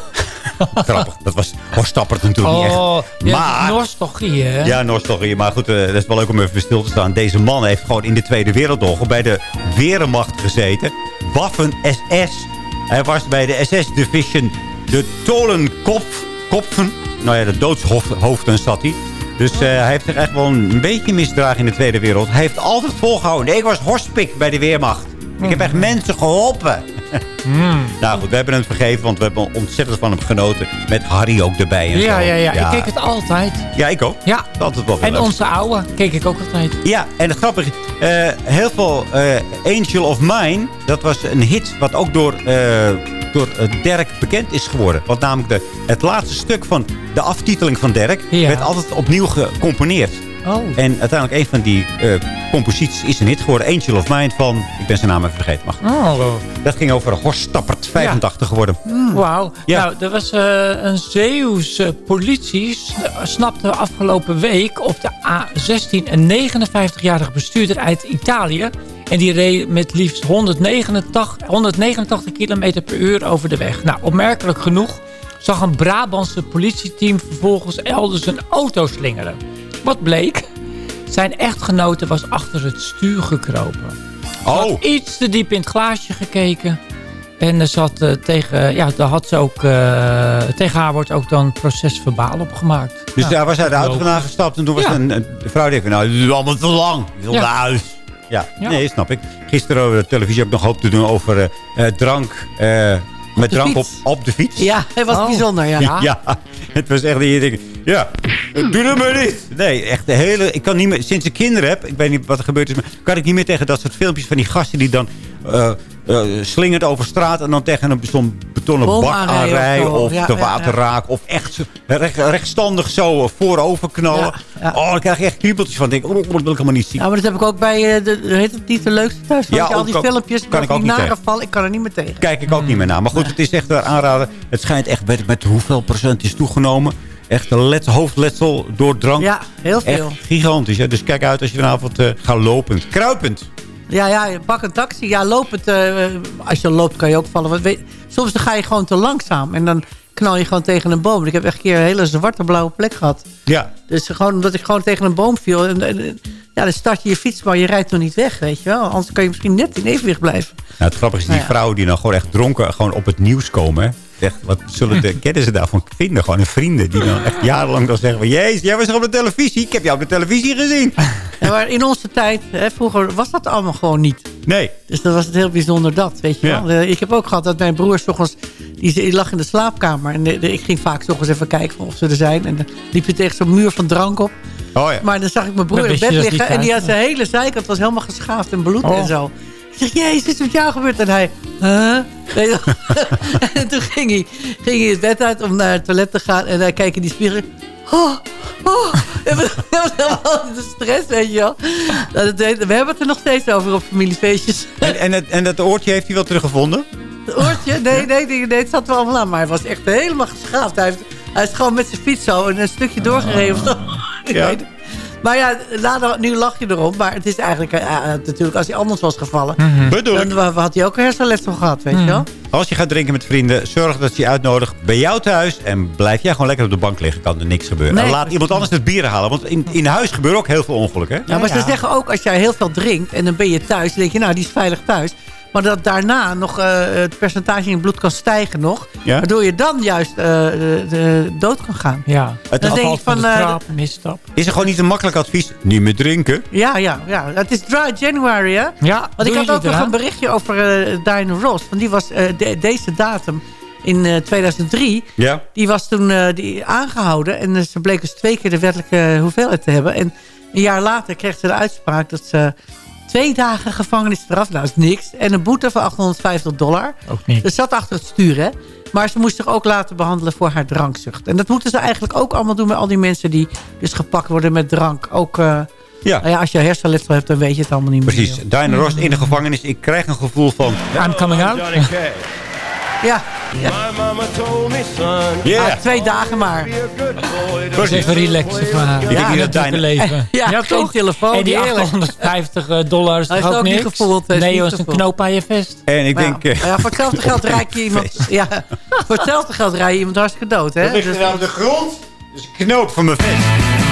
Speaker 4: Grappig. Dat was Horst Tappert natuurlijk niet echt.
Speaker 6: Oh, ja,
Speaker 4: Maar-
Speaker 6: nostalgie, hè?
Speaker 4: Ja, nostalgie. Maar goed, eh, dat is wel leuk om even stil te staan. Deze man heeft gewoon in de Tweede Wereldoorlog bij de Wehrmacht gezeten. Waffen-SS. Hij was bij de SS-division de Tolenkopf. Kopfen. Nou ja, de doodshoofden zat hij. Dus eh, hij heeft zich echt wel een beetje misdragen in de Tweede Wereld. Hij heeft altijd volgehouden. Ik was Horstpik bij de Weermacht. Ik heb echt mensen geholpen. Nou goed, we hebben hem vergeven, want we hebben ontzettend van hem genoten. Met Harry ook erbij en
Speaker 6: Ja,
Speaker 4: zo.
Speaker 6: ja, ja, Ik keek het altijd.
Speaker 4: Ja, ik ook.
Speaker 6: Ja.
Speaker 4: Altijd wel
Speaker 6: En
Speaker 4: leuk.
Speaker 6: onze oude keek ik ook altijd.
Speaker 4: Ja, en het grappige eh, heel veel eh, Angel of Mine, dat was een hit wat ook door, eh, door Dirk bekend is geworden. Want namelijk de, het laatste stuk van de aftiteling van Dirk
Speaker 6: Ja.
Speaker 4: werd altijd opnieuw gecomponeerd.
Speaker 6: Oh.
Speaker 4: En uiteindelijk een van die eh, composities is een hit geworden. Angel of Mine van, ik ben zijn naam even vergeten. Maar
Speaker 6: Oh.
Speaker 4: dat ging over Horst Stappert, 85 geworden.
Speaker 6: Wauw.
Speaker 4: Ja.
Speaker 6: Nou, er was eh, een Zeeuwse politie snapte afgelopen week op de A16 een 59-jarige bestuurder uit Italië. En die reed met liefst 189, 189 km per uur over de weg. Nou, opmerkelijk genoeg zag een Brabantse politieteam vervolgens elders een auto slingeren. Wat bleek? Zijn echtgenote was achter het stuur gekropen. Ze had
Speaker 4: Oh.
Speaker 6: iets te diep in het glaasje gekeken. En er zat eh, tegen, ja, daar had ze ook, eh, tegen haar wordt ook dan procesverbaal opgemaakt.
Speaker 4: Dus
Speaker 6: Nou,
Speaker 4: daar was hij de auto vandaan gestapt. En toen was
Speaker 6: Ja.
Speaker 4: een, een vrouw die zei, nou, dit is allemaal te lang. Ik wil
Speaker 6: Ja.
Speaker 4: naar huis. Ja,
Speaker 6: Ja.
Speaker 4: nee, snap ik. Gisteren op de televisie ook nog hoop te doen over eh, eh, drank. eh, met drank op,
Speaker 13: fiets.
Speaker 4: op de fiets.
Speaker 13: Ja, hij was
Speaker 6: Oh.
Speaker 13: bijzonder, ja.
Speaker 4: Ja. het was echt dat je denkt, ja, doe dat maar niet. Nee, echt de hele, ik kan niet meer, sinds ik kinderen heb, ik weet niet wat er gebeurd is, maar kan ik niet meer tegen dat soort filmpjes van die gasten die dan eh eh, slingert over straat en dan tegen een zo'n betonnen bak
Speaker 13: aanrijden of Ja,
Speaker 4: te
Speaker 13: ja,
Speaker 4: water
Speaker 13: ja.
Speaker 4: raken of echt recht, rechtstandig zo eh, voorover knallen.
Speaker 13: Ja, ja.
Speaker 4: Oh, dan krijg je echt kriebeltjes van. Ik denk, oh, dat wil ik helemaal niet zien.
Speaker 13: Ja, maar dat heb ik ook bij, eh, de, heet het niet de leukste thuis?
Speaker 4: Ja,
Speaker 13: al die filmpjes,
Speaker 4: kan ik
Speaker 13: ik
Speaker 4: ook niet tegen.
Speaker 13: val, ik kan er niet meer tegen.
Speaker 4: Kijk ik ook niet meer naar. Maar goed, het is echt een aanrader. Het schijnt echt, ik met hoeveel procent is toegenomen. Echt een let, hoofdletsel door drank.
Speaker 13: Ja, heel veel.
Speaker 4: Echt gigantisch. Hè? Dus kijk uit als je vanavond eh, gaat lopend. Kruipend.
Speaker 13: Ja, ja, pak een taxi. Ja, het. eh, als je loopt kan je ook vallen. Want weet, soms dan ga je gewoon te langzaam. En dan knal je gewoon tegen een boom. Ik heb echt een keer een hele zwarte blauwe plek gehad.
Speaker 4: Ja.
Speaker 13: Dus gewoon omdat ik gewoon tegen een boom viel. En, en- ja, dan start je je fiets, maar je rijdt nog niet weg, weet je wel. Anders kan je misschien net in evenwicht blijven.
Speaker 4: Nou, het grappige is, die
Speaker 13: Nou ja.
Speaker 4: vrouwen die dan gewoon echt dronken gewoon op het nieuws komen. Hè? Echt, wat zullen de kennen ze daarvan vinden? Gewoon hun vrienden die dan echt jarenlang dan zeggen van... Jezus, jij was toch op de televisie? Ik heb jou op de televisie gezien.
Speaker 13: Ja, maar in onze tijd, hè, vroeger was dat allemaal gewoon niet.
Speaker 4: Nee.
Speaker 13: Dus dan was het heel bijzonder dat, weet je
Speaker 4: Ja.
Speaker 13: wel. Eh, Ik heb ook gehad dat mijn broer 's ochtends, die, die lag in de slaapkamer. En de- de- ik ging vaak 's ochtends even kijken of ze er zijn. En dan liep je tegen zo'n muur van drank op.
Speaker 4: Oh ja.
Speaker 13: Maar dan zag ik mijn broer in bed
Speaker 6: dat
Speaker 13: liggen. En die had zijn hele zijkant was helemaal geschaafd en bloed
Speaker 6: Oh.
Speaker 13: en zo. Ik zeg, jezus, wat jou gebeurd? En hij, huh? En toen ging hij, ging hij het bed uit om naar het toilet te gaan. En hij kijkt in die spiegel. Oh, oh. Dat was helemaal de stress, weet je wel. Dat We hebben het er nog steeds over op familiefeestjes.
Speaker 4: En, en, het, en dat oortje heeft hij wel teruggevonden?
Speaker 13: Het oortje? Nee, nee, nee, nee, het zat wel allemaal aan. Maar hij was echt helemaal geschaafd. Hij, heeft, hij is gewoon met zijn fiets zo een, een stukje doorgereden.
Speaker 4: Ja.
Speaker 13: Maar ja, later, nu lach je erom. Maar het is eigenlijk eh, eh, natuurlijk, als hij anders was gevallen...
Speaker 4: Bedoel ik.
Speaker 13: dan wa- had hij ook een hersenletsel gehad, weet je wel.
Speaker 4: Als je gaat drinken met vrienden, zorg dat je je uitnodigt bij jou thuis. En blijf jij gewoon lekker op de bank liggen. Kan er niks gebeuren.
Speaker 13: Nee.
Speaker 4: En laat iemand anders het bier halen. Want in, in huis gebeuren ook heel veel ongelukken. Hè?
Speaker 13: Ja, maar ze zeggen ook, als jij heel veel drinkt... en dan ben je thuis, dan denk je, nou, die is veilig thuis. Maar dat daarna nog eh, het percentage in je bloed kan stijgen nog.
Speaker 4: Ja.
Speaker 13: Waardoor je dan juist eh, de, de dood kan gaan.
Speaker 6: Ja,
Speaker 4: Het
Speaker 13: Dan denk ik
Speaker 6: van
Speaker 13: van...
Speaker 6: de
Speaker 13: eh,
Speaker 6: trap, misstap.
Speaker 4: Is er gewoon niet een makkelijk advies? Niet meer drinken.
Speaker 13: Ja, ja, ja. Het is Dry January, hè?
Speaker 6: Ja,
Speaker 13: Want ik had ook nog een berichtje over Diana Ross. Want die was eh, de- deze datum in eh, 2003.
Speaker 4: Ja.
Speaker 13: Die was toen eh, die aangehouden. En ze bleek dus twee keer de wettelijke hoeveelheid te hebben. En een jaar later kreeg ze de uitspraak dat ze twee dagen gevangenisstraf, nou is niks. En een boete van 850 dollar.
Speaker 6: Ook niet.
Speaker 13: Ze zat achter het stuur, hè. Maar ze moest zich ook laten behandelen voor haar drankzucht. En dat moeten ze eigenlijk ook allemaal doen met al die mensen die dus gepakt worden met drank. Ook, eh,
Speaker 4: Ja.
Speaker 13: nou ja, als je hersenletsel hebt, dan weet je het allemaal niet meer.
Speaker 4: Precies. Diana Ross in de gevangenis. Ik krijg een gevoel van...
Speaker 6: I'm coming out.
Speaker 13: Ja. Ja.
Speaker 4: Yeah.
Speaker 13: Ah, twee dagen maar.
Speaker 6: Dat is even relaxen van
Speaker 4: denk
Speaker 6: Ja,
Speaker 4: niet
Speaker 6: dat
Speaker 4: dat Diana-
Speaker 6: leven.
Speaker 13: Ja, geen
Speaker 6: toch?
Speaker 13: telefoon,
Speaker 6: En die
Speaker 13: heerlijk.
Speaker 6: 850 eh, dollar is
Speaker 13: is
Speaker 6: ook
Speaker 13: niet gevoeld,
Speaker 6: Nee, joh, is een knoop aan je vest.
Speaker 4: En ik denk...
Speaker 13: ja,
Speaker 4: eh,
Speaker 13: ja, voor hetzelfde geld rijk je iemand... Ja, voor hetzelfde geld rij je iemand hartstikke dood, hè?
Speaker 4: Wat ligt
Speaker 13: Dus-
Speaker 4: er aan de grond? Dat is een knoop van mijn vest.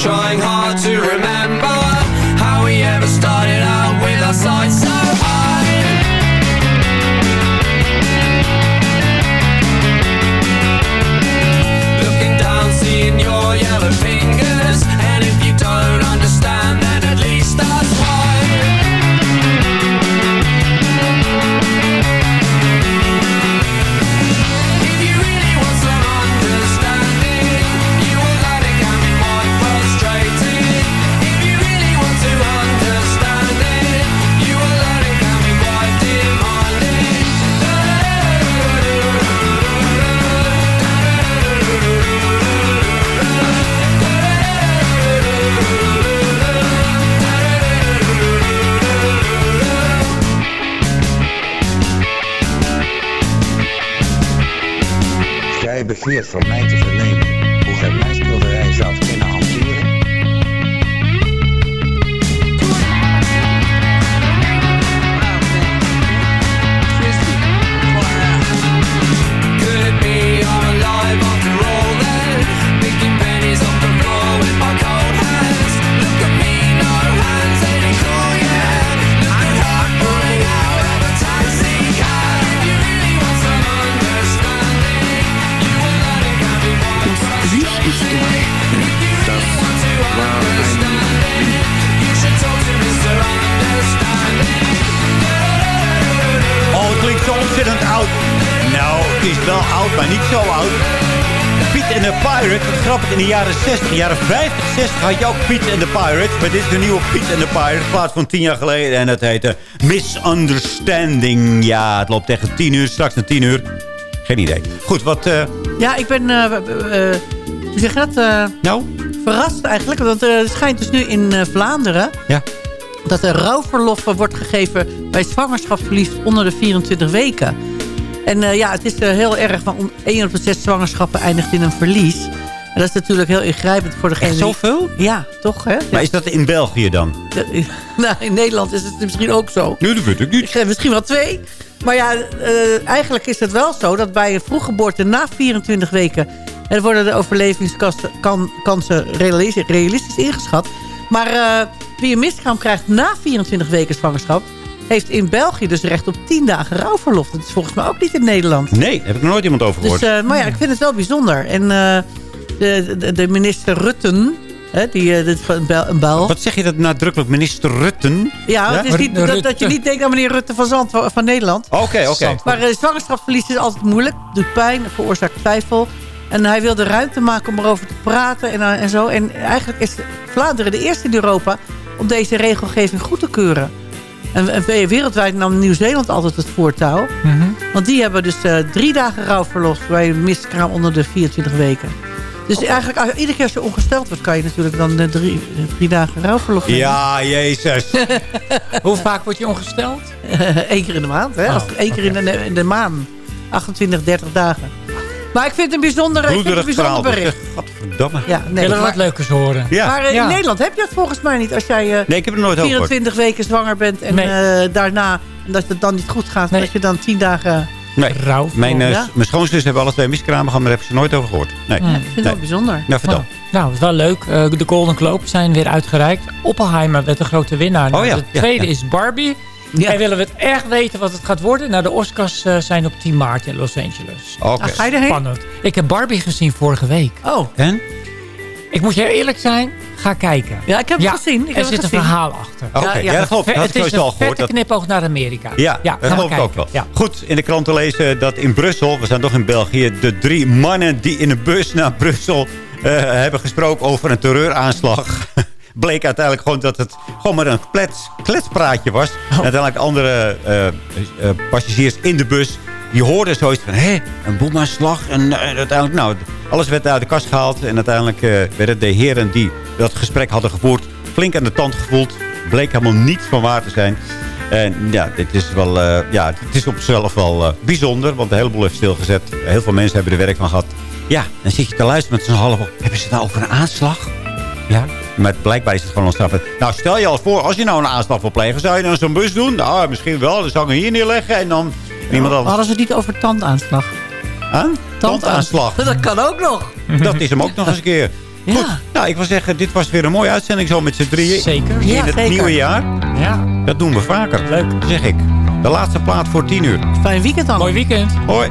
Speaker 11: Trying hard
Speaker 15: Jij begeert van
Speaker 4: jaren 60, jaren 50, 60 had je ook Piet en de Pirates. Maar dit is de nieuwe Piet en de Pirates, in plaats van 10 jaar geleden. En dat heette Misunderstanding. Ja, het loopt tegen 10 uur, straks naar 10 uur. Geen idee. Goed, wat... eh,
Speaker 13: Ja, ik ben, eh, eh, hoe zeg je dat?
Speaker 4: nou?
Speaker 13: Verrast eigenlijk, want het schijnt dus nu in Vlaanderen...
Speaker 4: Ja.
Speaker 13: dat er rouwverlof wordt gegeven bij zwangerschapsverlies onder de 24 weken. En ja, het is heel erg, van 1 op de 6 zwangerschappen eindigt in een verlies. En dat is natuurlijk heel ingrijpend voor degene...
Speaker 4: Echt
Speaker 13: die-
Speaker 4: zoveel?
Speaker 13: Ja, toch hè?
Speaker 4: Maar is dat in België dan?
Speaker 13: Nou, in Nederland is het misschien ook zo.
Speaker 4: Nu, dat weet ik niet.
Speaker 13: Misschien wel twee. Maar ja, eh, eigenlijk is het wel zo dat bij een vroeggeboorte na 24 weken... er worden de overlevingskansen kan, kansen realis- realistisch ingeschat. Maar eh, wie een miskraam krijgt na 24 weken zwangerschap... heeft in België dus recht op 10 dagen rouwverlof. Dat is volgens mij ook niet in Nederland.
Speaker 4: Nee, daar heb ik nog nooit iemand over
Speaker 13: Dus,
Speaker 4: gehoord.
Speaker 13: eh, maar ja, ik vind het wel bijzonder. En de, de, de minister Rutten... Hè, die, eh, dit een Bel-.
Speaker 4: Wat zeg je dat nadrukkelijk, minister Rutten?
Speaker 13: Ja, het is niet, dat, dat je niet denkt aan meneer Rutte van Zand van Nederland.
Speaker 4: Oké, oké.
Speaker 13: Maar uh, zwangerschapsverlies is altijd moeilijk. Doet pijn, veroorzaakt twijfel. En hij wilde ruimte maken om erover te praten en, eh, en zo. En eigenlijk is Vlaanderen de eerste in Europa om deze regelgeving goed te keuren. En, en wereldwijd nam Nieuw-Zeeland altijd het voortouw.
Speaker 6: Mhm.
Speaker 13: Want die hebben dus eh, drie dagen rouwverlof bij een miskraam onder de 24 weken. Dus eigenlijk, als- iedere keer als je ongesteld wordt, kan je natuurlijk dan eh, drie, drie dagen rouwverlof nemen.
Speaker 4: Ja, jezus.
Speaker 6: Hoe vaak word je ongesteld?
Speaker 13: Eén keer in de maand, hè?
Speaker 6: Oh,
Speaker 13: Als, Eén keer in de, in de maand. 28, 30 dagen. Maar ik vind het een bijzonder, ik vind het een bijzonder bericht.
Speaker 4: Godverdamme.
Speaker 13: Ja, nee,
Speaker 6: Willen we
Speaker 13: maar,
Speaker 6: wat leukers horen?
Speaker 4: Ja.
Speaker 13: maar eh,
Speaker 6: Ja.
Speaker 13: in Nederland heb je het volgens mij niet. Als jij eh,
Speaker 4: Nee, ik heb er nooit over gehoord.
Speaker 13: 24 weken zwanger bent en
Speaker 6: Nee.
Speaker 13: eh, daarna... En dat het dan niet goed gaat.
Speaker 6: Nee.
Speaker 13: Dat je dan 10 dagen...
Speaker 4: Nee.
Speaker 6: Rauw.
Speaker 4: Mijn,
Speaker 13: Ja?
Speaker 4: mijn schoonzus hebben alle twee miskramen gehad, maar daar heb ik ze nooit over gehoord. Nee.
Speaker 13: Ja, ik vind het
Speaker 4: Nee.
Speaker 13: wel bijzonder.
Speaker 4: Nou, vertel.
Speaker 6: Nou, nou, het is wel leuk. Eh, de Golden Globes zijn weer uitgereikt. Oppenheimer werd de grote winnaar. Nou,
Speaker 4: Oh ja,
Speaker 6: De
Speaker 4: ja,
Speaker 6: tweede
Speaker 4: ja.
Speaker 6: is Barbie.
Speaker 13: Ja.
Speaker 6: En willen we het echt weten wat het gaat worden? Nou, de Oscars eh, zijn op 10 maart in Los Angeles.
Speaker 4: Oké.
Speaker 13: Ah, ga je erheen?
Speaker 6: Spannend. Ik heb Barbie gezien vorige week.
Speaker 13: Oh,
Speaker 4: En?
Speaker 6: Ik moet je eerlijk zijn, ga kijken.
Speaker 13: ja, ik heb het gezien. Ik
Speaker 6: er
Speaker 13: heb
Speaker 6: zit een verhaal achter.
Speaker 4: Oké, ja,
Speaker 13: ja,
Speaker 4: dat geloof ik. Dat
Speaker 6: het is
Speaker 4: al gehoord.
Speaker 6: vette
Speaker 4: Dat,
Speaker 6: knipoog naar Amerika.
Speaker 4: ja,
Speaker 6: ja
Speaker 4: dat geloof ik ook
Speaker 6: kijken.
Speaker 4: wel.
Speaker 6: Ja.
Speaker 4: Goed, in de krant te lezen dat in Brussel, we zijn toch in België... de drie mannen die in een bus naar Brussel eh, hebben gesproken over een terreuraanslag... bleek uiteindelijk gewoon dat het gewoon maar een klets, kletspraatje was.
Speaker 6: Oh.
Speaker 4: En uiteindelijk andere eh, eh, passagiers in de bus... die hoorden zoiets van, hé, een bomaanslag. En eh, uiteindelijk, nou, alles werd uit de kast gehaald. En uiteindelijk eh, werden de heren die dat gesprek hadden gevoerd... flink aan de tand gevoeld. Bleek helemaal niets van waar te zijn. En ja, dit is wel, eh, ja, het is op zichzelf wel bijzonder. Want een heleboel heeft stilgezet. Heel veel mensen hebben er werk van gehad. Ja, dan zit je te luisteren met zo'n half... Hebben ze nou over een aanslag? Ja. Maar blijkbaar is het gewoon onstraffen. Nou, stel je al voor, als je nou een aanslag wil plegen... zou je dan zo'n bus doen? Nou, misschien wel. Dan zou ik hem hier neerleggen en dan iemand anders...
Speaker 13: Hadden ze het niet over tandaanslag?
Speaker 4: Aan? Tandaanslag.
Speaker 13: Dat kan ook nog.
Speaker 4: Dat is hem ook nog eens een keer.
Speaker 13: Ja.
Speaker 4: Goed, nou, ik wil zeggen, dit was weer een mooie uitzending zo met z'n drieën.
Speaker 6: Zeker.
Speaker 4: In
Speaker 13: Ja,
Speaker 4: het
Speaker 13: zeker.
Speaker 4: nieuwe jaar.
Speaker 6: Ja,
Speaker 4: Dat doen we vaker.
Speaker 6: leuk.
Speaker 4: Zeg ik. De laatste plaat voor 10 uur.
Speaker 13: Fijn weekend dan.
Speaker 6: Mooi weekend.
Speaker 4: Hoi.